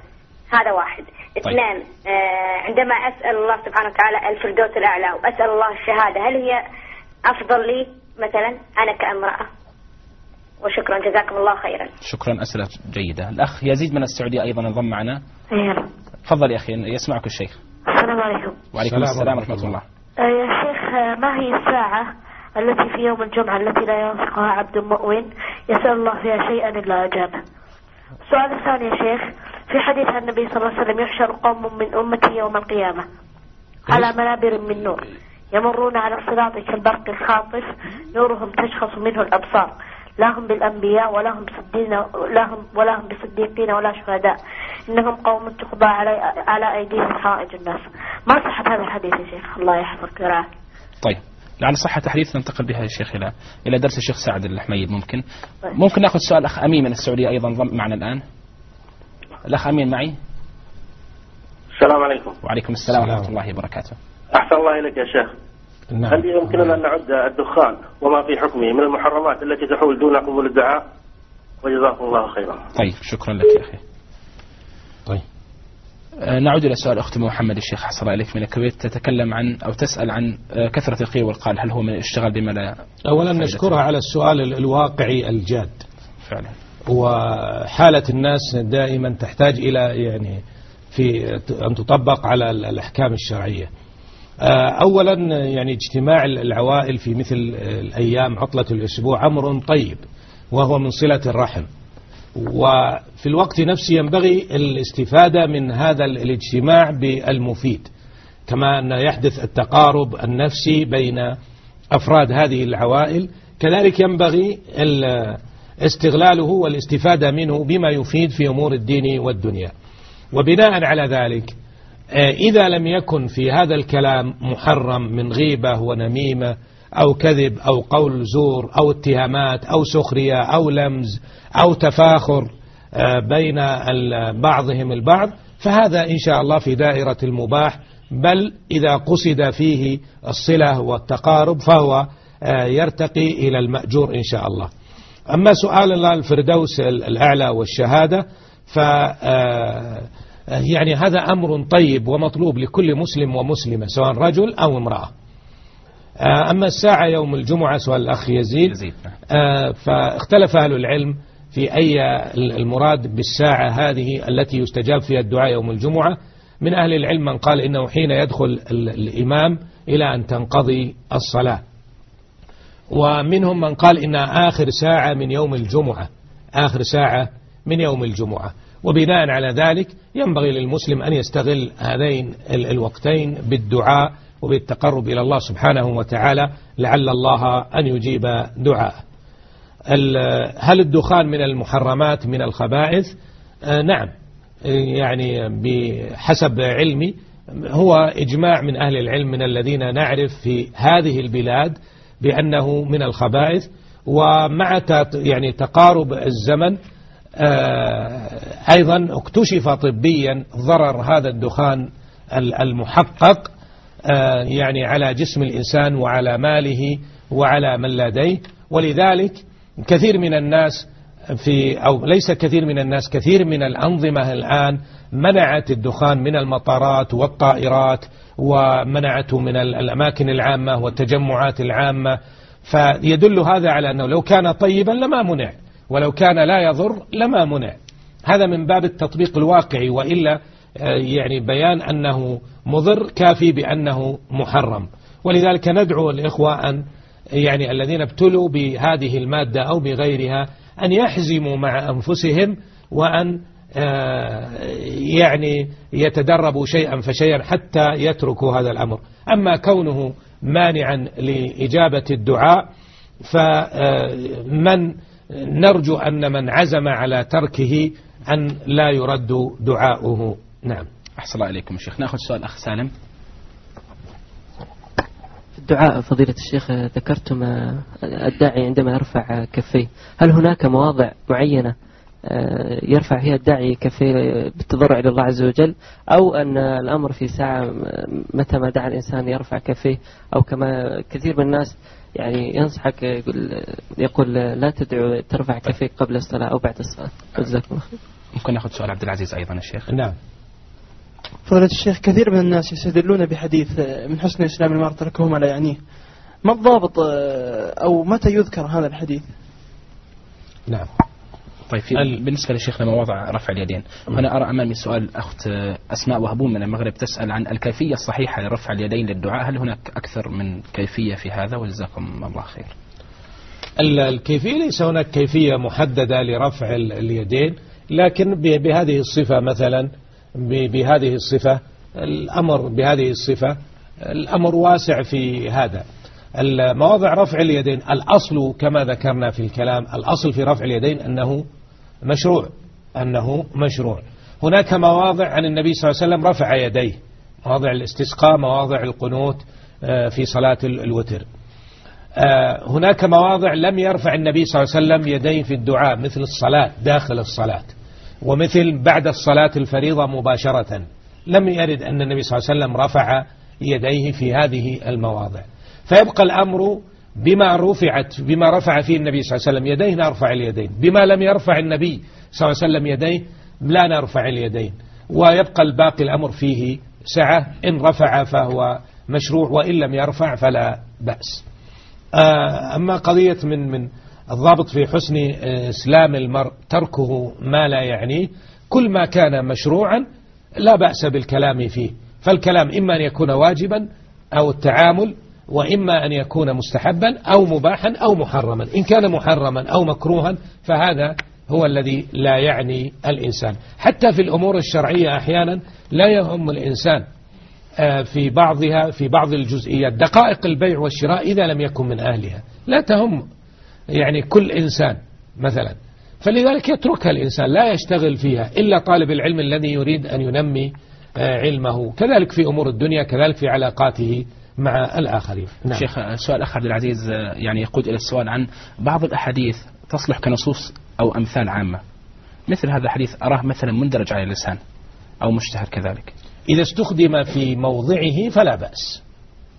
هذا واحد. طيب. اثنان آه عندما أسأل الله سبحانه وتعالى الفردوس الأعلى وأسأل الله الشهادة هل هي أفضل لي؟ مثلا أنا كامرأة. وشكرا جزاكم الله خيرا. شكرا أسئلة جيدة. الأخ يزيد من السعودية أيضا انضم معنا. تفضل يا أخي يسمعك الشيخ. السلام عليكم. وعليكم السلام ورحمة الله. آه، يا شيخ آه، ما هي الساعة التي في يوم الجمعة التي لا ينفقها عبد مؤمن؟ يسأل الله فيها شيئا إلا أجابه. السؤال الثاني يا شيخ في حديث النبي صلى الله عليه وسلم يحشر قوم من أمتي يوم القيامة على منابر من نور. يمرون على الصراط كالبرق الخاطف نورهم تشخص منه الأبصار. لا هم بالأنبياء ولا هم بصديقين لا هم ولا هم بصديقين ولا شهداء. إنهم قوم تقضى على على أيديهم حوائج الناس. ما صحة هذا الحديث يا شيخ؟ الله يحفظك ويرعاك. طيب. لعل صحة تحديث ننتقل بها يا شيخ إلى إلى درس الشيخ سعد الحميد ممكن؟ ممكن نأخذ سؤال أخ أمين من السعودية أيضا ضم معنا الآن. الأخ أمين معي؟ السلام عليكم. وعليكم السلام. ورحمة الله وبركاته. أحسن الله إليك يا شيخ. نعم. هل يمكننا أن نعد الدخان وما في حكمه من المحرمات التي تحول دون قبول الدعاء وجزاكم الله خيرا. طيب شكرا لك يا أخي. طيب. آه، نعود إلى سؤال أخت محمد الشيخ حصل عليك من الكويت تتكلم عن أو تسأل عن آه، كثرة القيل والقال هل هو من الاشتغال بما لا أولا نشكرها على السؤال ال- الواقعي الجاد. فعلا. وحالة الناس دائما تحتاج إلى يعني في أن تطبق على ال- الأحكام الشرعية. آه، أولا يعني اجتماع العوائل في مثل الأيام عطلة الأسبوع أمر طيب وهو من صلة الرحم. وفي الوقت نفسه ينبغي الاستفادة من هذا الاجتماع بالمفيد كما أن يحدث التقارب النفسي بين أفراد هذه العوائل. كذلك ينبغي استغلاله والاستفادة منه بما يفيد في أمور الدين والدنيا. وبناء على ذلك آه، إذا لم يكن في هذا الكلام محرم من غيبة ونميمة أو كذب أو قول زور أو اتهامات أو سخرية أو لمز أو تفاخر آه، بين بعضهم البعض فهذا إن شاء الله في دائرة المباح. بل إذا قصد فيه الصلة والتقارب فهو آه، يرتقي إلى المأجور إن شاء الله. أما سؤال الله الفردوس الأعلى والشهادة ف آه، يعني هذا أمر طيب ومطلوب لكل مسلم ومسلمة سواء رجل أو امرأة. آه، أما الساعة يوم الجمعة سؤال الأخ يزيد. آه، فاختلف أهل العلم في أي المراد بالساعة هذه التي يستجاب فيها الدعاء يوم الجمعة. من أهل العلم من قال إنه حين يدخل ال- الإمام إلى أن تنقضي الصلاة. ومنهم من قال إنها آخر ساعة من يوم الجمعة آخر ساعة من يوم الجمعة. وبناء على ذلك ينبغي للمسلم أن يستغل هذين ال- الوقتين بالدعاء وبالتقرب إلى الله سبحانه وتعالى لعل الله أن يجيب دعاءه. هل الدخان من المحرمات من الخبائث؟ آه، نعم. آه، يعني بحسب علمي هو إجماع من أهل العلم من الذين نعرف في هذه البلاد بأنه من الخبائث ومع يعني تقارب الزمن آه، أيضا اكتشف طبيا ضرر هذا الدخان ال- المحقق آه، يعني على جسم الإنسان وعلى ماله وعلى من لديه. ولذلك كثير من الناس في أو ليس كثير من الناس كثير من الأنظمة الآن منعت الدخان من المطارات والطائرات ومنعته من ال- الأماكن العامة والتجمعات العامة. فيدل هذا على أنه لو كان طيبا لما منع ولو كان لا يضر لما منع. هذا من باب التطبيق الواقعي وإلا آه، يعني بيان أنه مضر كافي بأنه محرم. ولذلك ندعو الإخوة أن يعني الذين ابتلوا بهذه المادة أو بغيرها أن يحزموا مع أنفسهم وأن آه، يعني يتدربوا شيئا فشيئا حتى يتركوا هذا الأمر. أما كونه مانعا لإجابة الدعاء فمن نرجو أن من عزم على تركه أن لا يرد دعاؤه. نعم. أحسن الله إليكم يا شيخ. نأخذ سؤال أخ سالم. الدعاء فضيلة الشيخ ذكرتم آه، الداعي عندما يرفع كفيه هل هناك مواضع معينة آه، يرفع فيها الداعي كفيه بالتضرع إلى الله عز وجل؟ أو أن الأمر في ساعة آه، متى ما دعا الإنسان يرفع كفيه أو كما كثير من الناس يعني ينصحك يقول, يقول لا تدعو ترفع كفيك قبل الصلاة أو بعد الصلاة. جزاكم الله خير. ممكن ناخذ سؤال عبد العزيز أيضا يا شيخ؟ نعم. فضيلة الشيخ كثير من الناس يستدلون بحديث آه، من حسن إسلام المرء تركه ما لا يعنيه. ما الضابط آه، أو متى يذكر هذا الحديث؟ نعم. طيب في بالنسبة لشيخنا مواضع رفع اليدين؟ أنا أرى أمامي سؤال أخت أسماء وهبون من المغرب تسأل عن الكيفية الصحيحة لرفع اليدين للدعاء. هل هناك أكثر من كيفية في هذا؟ وجزاكم الله خير. ال- الكيفية ليس هناك كيفية محددة لرفع ال- اليدين لكن ب- بهذه الصفة مثلا بهذه الصفة الأمر بهذه الصفة الأمر واسع في هذا. مواضع رفع اليدين الأصل كما ذكرنا في الكلام الأصل في رفع اليدين أنه مشروع أنه مشروع. هناك مواضع عن النبي صلى الله عليه وسلم رفع يديه مواضع الاستسقاء مواضع القنوت آه، في صلاة الوتر. آه، هناك مواضع لم يرفع النبي صلى الله عليه وسلم يديه في الدعاء مثل الصلاة داخل الصلاة. ومثل بعد الصلاة الفريضة مباشرة. لم يرد أن النبي صلى الله عليه وسلم رفع يديه في هذه المواضع. فيبقى الأمر بما رفعت بما رفع فيه النبي صلى الله عليه وسلم يديه نرفع اليدين. بما لم يرفع النبي صلى الله عليه وسلم يديه لا نرفع اليدين. ويبقى الباقي الأمر فيه سعة إن رفع فهو مشروع وإن لم يرفع فلا بأس. آه، أما قضية من من الضابط في حسن إسلام المرء تركه ما لا يعنيه. كل ما كان مشروعا لا بأس بالكلام فيه. فالكلام إما أن يكون واجبا أو التعامل وإما أن يكون مستحبا أو مباحا أو محرما. إن كان محرما أو مكروها فهذا هو الذي لا يعني الإنسان. حتى في الأمور الشرعية أحيانا لا يهم الإنسان آه، في بعضها في بعض الجزئيات. دقائق البيع والشراء إذا لم يكن من أهلها. لا تهم يعني كل إنسان مثلا. فلذلك يتركها الإنسان لا يشتغل فيها إلا طالب العلم الذي يريد أن ينمي آه، علمه. كذلك في أمور الدنيا كذلك في علاقاته مع الآخرين. نعم. شيخ السؤال أخ عبد العزيز يعني يقود إلى السؤال عن بعض الأحاديث تصلح كنصوص أو أمثال عامة. مثل هذا الحديث أراه مثلا مندرج على اللسان أو مشتهر كذلك؟ إذا استخدم في موضعه فلا بأس.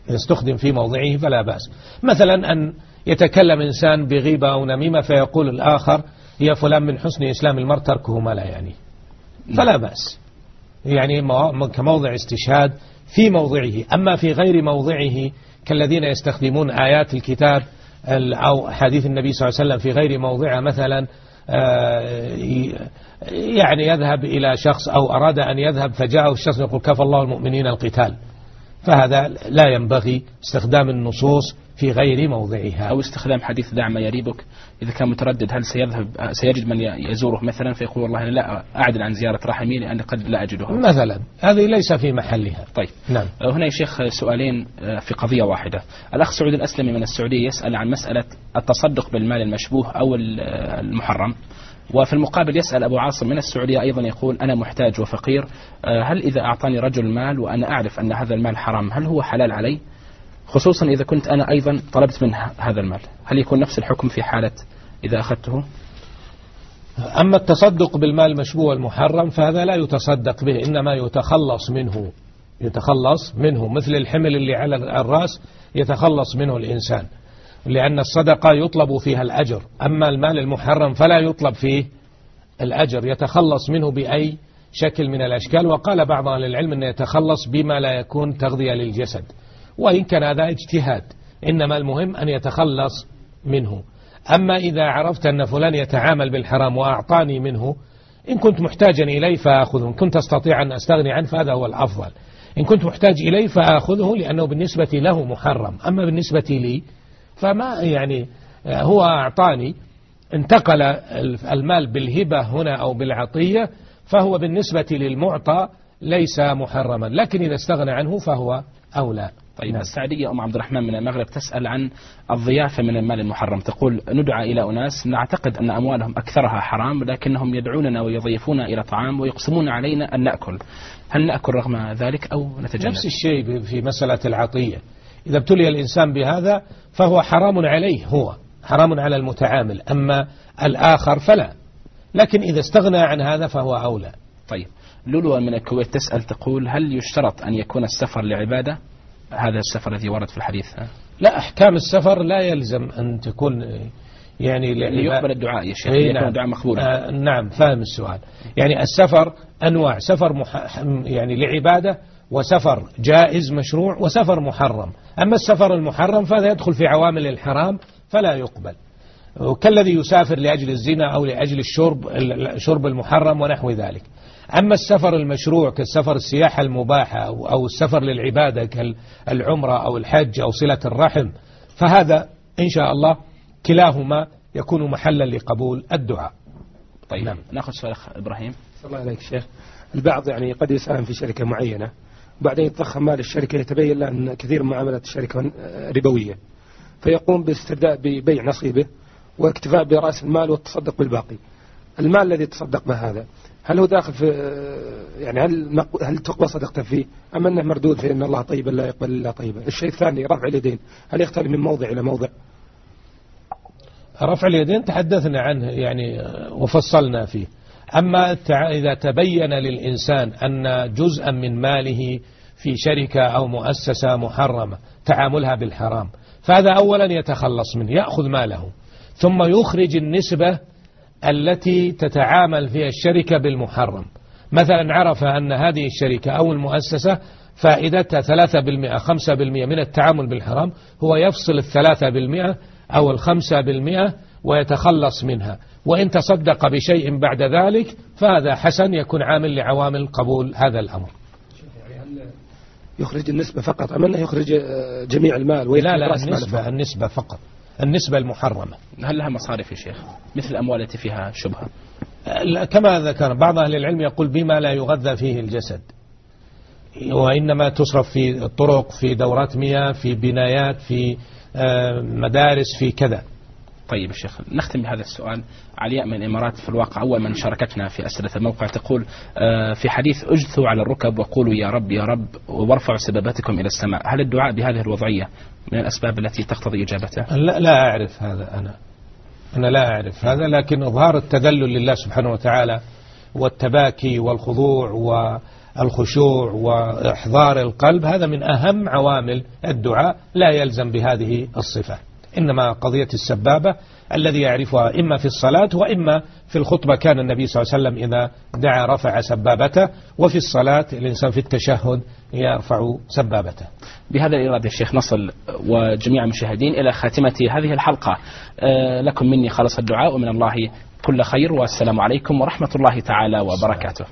إذا استخدم في موضعه فلا بأس. مثلا أن يتكلم إنسان بغيبة أو نميمة فيقول الآخر يا فلان من حسن إسلام المرء تركه ما لا يعني. فلا بأس. يعني كموضع استشهاد في موضعه. أما في غير موضعه كالذين يستخدمون آيات الكتاب أو حديث النبي صلى الله عليه وسلم في غير موضعه مثلا آه، يعني يذهب إلى شخص أو أراد أن يذهب فجاءه الشخص يقول كفى الله المؤمنين القتال. فهذا لا ينبغي استخدام النصوص في غير موضعها. أو استخدام حديث دع ما يريبك. إذا كان متردد هل سيذهب سيجد من يزوره مثلا فيقول والله أنا لا أعدل عن زيارة رحمي لأني قد لا أجدها مثلا هذه ليس في محلها. طيب. نعم. هنا يا شيخ سؤالين آه، في قضية واحدة. الأخ سعود الأسلمي من السعودية يسأل عن مسألة التصدق بالمال المشبوه أو المحرم. وفي المقابل يسأل أبو عاصم من السعودية أيضا يقول أنا محتاج وفقير. آه، هل إذا أعطاني رجل مال وأنا أعرف أن هذا المال حرام هل هو حلال علي؟ خصوصا إذا كنت أنا أيضا طلبت منه هذا المال. هل يكون نفس الحكم في حالة إذا أخذته؟ أما التصدق بالمال المشبوه المحرم فهذا لا يتصدق به إنما يتخلص منه يتخلص منه مثل الحمل اللي على الرأس يتخلص منه الإنسان. لأن الصدقة يطلب فيها الأجر. أما المال المحرم فلا يطلب فيه الأجر. يتخلص منه بأي شكل من الأشكال. وقال بعض أهل العلم أنه يتخلص بما لا يكون تغذية للجسد. وإن كان هذا اجتهاد إنما المهم أن يتخلص منه. أما إذا عرفت أن فلان يتعامل بالحرام وأعطاني منه إن كنت محتاجا إليه فأخذه. إن كنت أستطيع أن أستغني عنه فهذا هو الأفضل. إن كنت محتاج إليه فأخذه لأنه بالنسبة له محرم. أما بالنسبة لي فما يعني هو أعطاني انتقل المال بالهبة هنا أو بالعطية فهو بالنسبة للمعطى ليس محرما لكن إذا استغنى عنه فهو أولى. طيب. نعم. السعدية أم عبد الرحمن من المغرب تسأل عن الضيافة من المال المحرم. تقول ندعى إلى أناس نعتقد أن أموالهم أكثرها حرام لكنهم يدعوننا ويضيفونا إلى طعام ويقسمون علينا أن نأكل. هل نأكل رغم ذلك أو نتجنب؟ نفس الشيء في مسألة العطية. إذا ابتلي الإنسان بهذا فهو حرام عليه هو حرام على المتعامل أما الآخر فلا. لكن إذا استغنى عن هذا فهو أولى طيب. لولو من الكويت تسأل تقول هل يشترط أن يكون السفر لعبادة؟ هذا السفر الذي ورد في الحديث لا أحكام السفر لا يلزم أن تكون يعني ليقبل الدعاء يا شيخ إيه، نعم. الدعاء مقبولا آه نعم فاهم السؤال. يعني السفر أنواع سفر مح... يعني لعبادة وسفر جائز مشروع وسفر محرم. أما السفر المحرم فهذا يدخل في عوامل الحرام فلا يقبل. كالذي يسافر لأجل الزنا أو لأجل الشرب شرب المحرم ونحو ذلك. أما السفر المشروع كالسفر السياحة المباحة أو السفر للعبادة كالعمرة أو الحج أو صلة الرحم فهذا إن شاء الله كلاهما يكون محلا لقبول الدعاء. طيب. نعم. نأخذ سؤال إبراهيم. الله عليك شيخ. البعض يعني قد يساهم في شركة معينة. وبعدين يتضخم مال الشركة يتبين له أن كثير من معاملات الشركة ربوية. فيقوم باسترداء ببيع نصيبه واكتفاء برأس المال والتصدق بالباقي. المال الذي تصدق به هذا هل هو داخل في يعني هل هل تقبل صدقته فيه؟ أم أنه مردود في أن الله طيبا لا يقبل إلا طيبا الشيء الثاني رفع اليدين هل يختلف من موضع إلى موضع؟ رفع اليدين تحدثنا عنه يعني وفصلنا فيه. أما إذا تبين للإنسان أن جزءا من ماله في شركة أو مؤسسة محرمة تعاملها بالحرام فهذا أولا يتخلص منه يأخذ ماله. ثم يخرج النسبة التي تتعامل فيها الشركة بالمحرم. مثلا عرف أن هذه الشركة أو المؤسسة فائدتها 3% 5% من التعامل بالحرام هو يفصل الثلاثة بالمئة أو الخمسة بالمئة ويتخلص منها. وإن تصدق بشيء بعد ذلك فهذا حسن يكون عامل لعوامل قبول هذا الأمر. يخرج النسبة فقط أم أنه يخرج جميع المال لا لا النسبة, النسبة فقط. النسبة المحرمة. هل لها مصارف يا شيخ؟ مثل الأموال التي فيها شبهة. كما ذكر بعض أهل العلم يقول بما لا يغذى فيه الجسد. وإنما تصرف في طرق في دورات مياه في بنايات في آه، مدارس في كذا. طيب يا شيخ نختم بهذا السؤال. علياء من الإمارات في الواقع أول من شاركتنا في أسئلة الموقع تقول آه، في حديث أجثوا على الركب وقولوا يا رب يا رب وارفعوا سباباتكم إلى السماء هل الدعاء بهذه الوضعية من الأسباب التي تقتضي إجابته؟ لا, لا أعرف هذا أنا. أنا لا أعرف هذا لكن إظهار التذلل لله سبحانه وتعالى والتباكي والخضوع والخشوع وإحضار القلب هذا من أهم عوامل الدعاء لا يلزم بهذه الصفة. إنما قضية السبابة الذي يعرفها إما في الصلاة وإما في الخطبة. كان النبي صلى الله عليه وسلم إذا دعا رفع سبابته وفي الصلاة الإنسان في التشهد يرفع سبابته. بهذا الإرادة الشيخ نصل وجميع المشاهدين إلى خاتمة هذه الحلقة. آه، لكم مني خالص الدعاء ومن الله كل خير والسلام عليكم ورحمة الله تعالى وبركاته.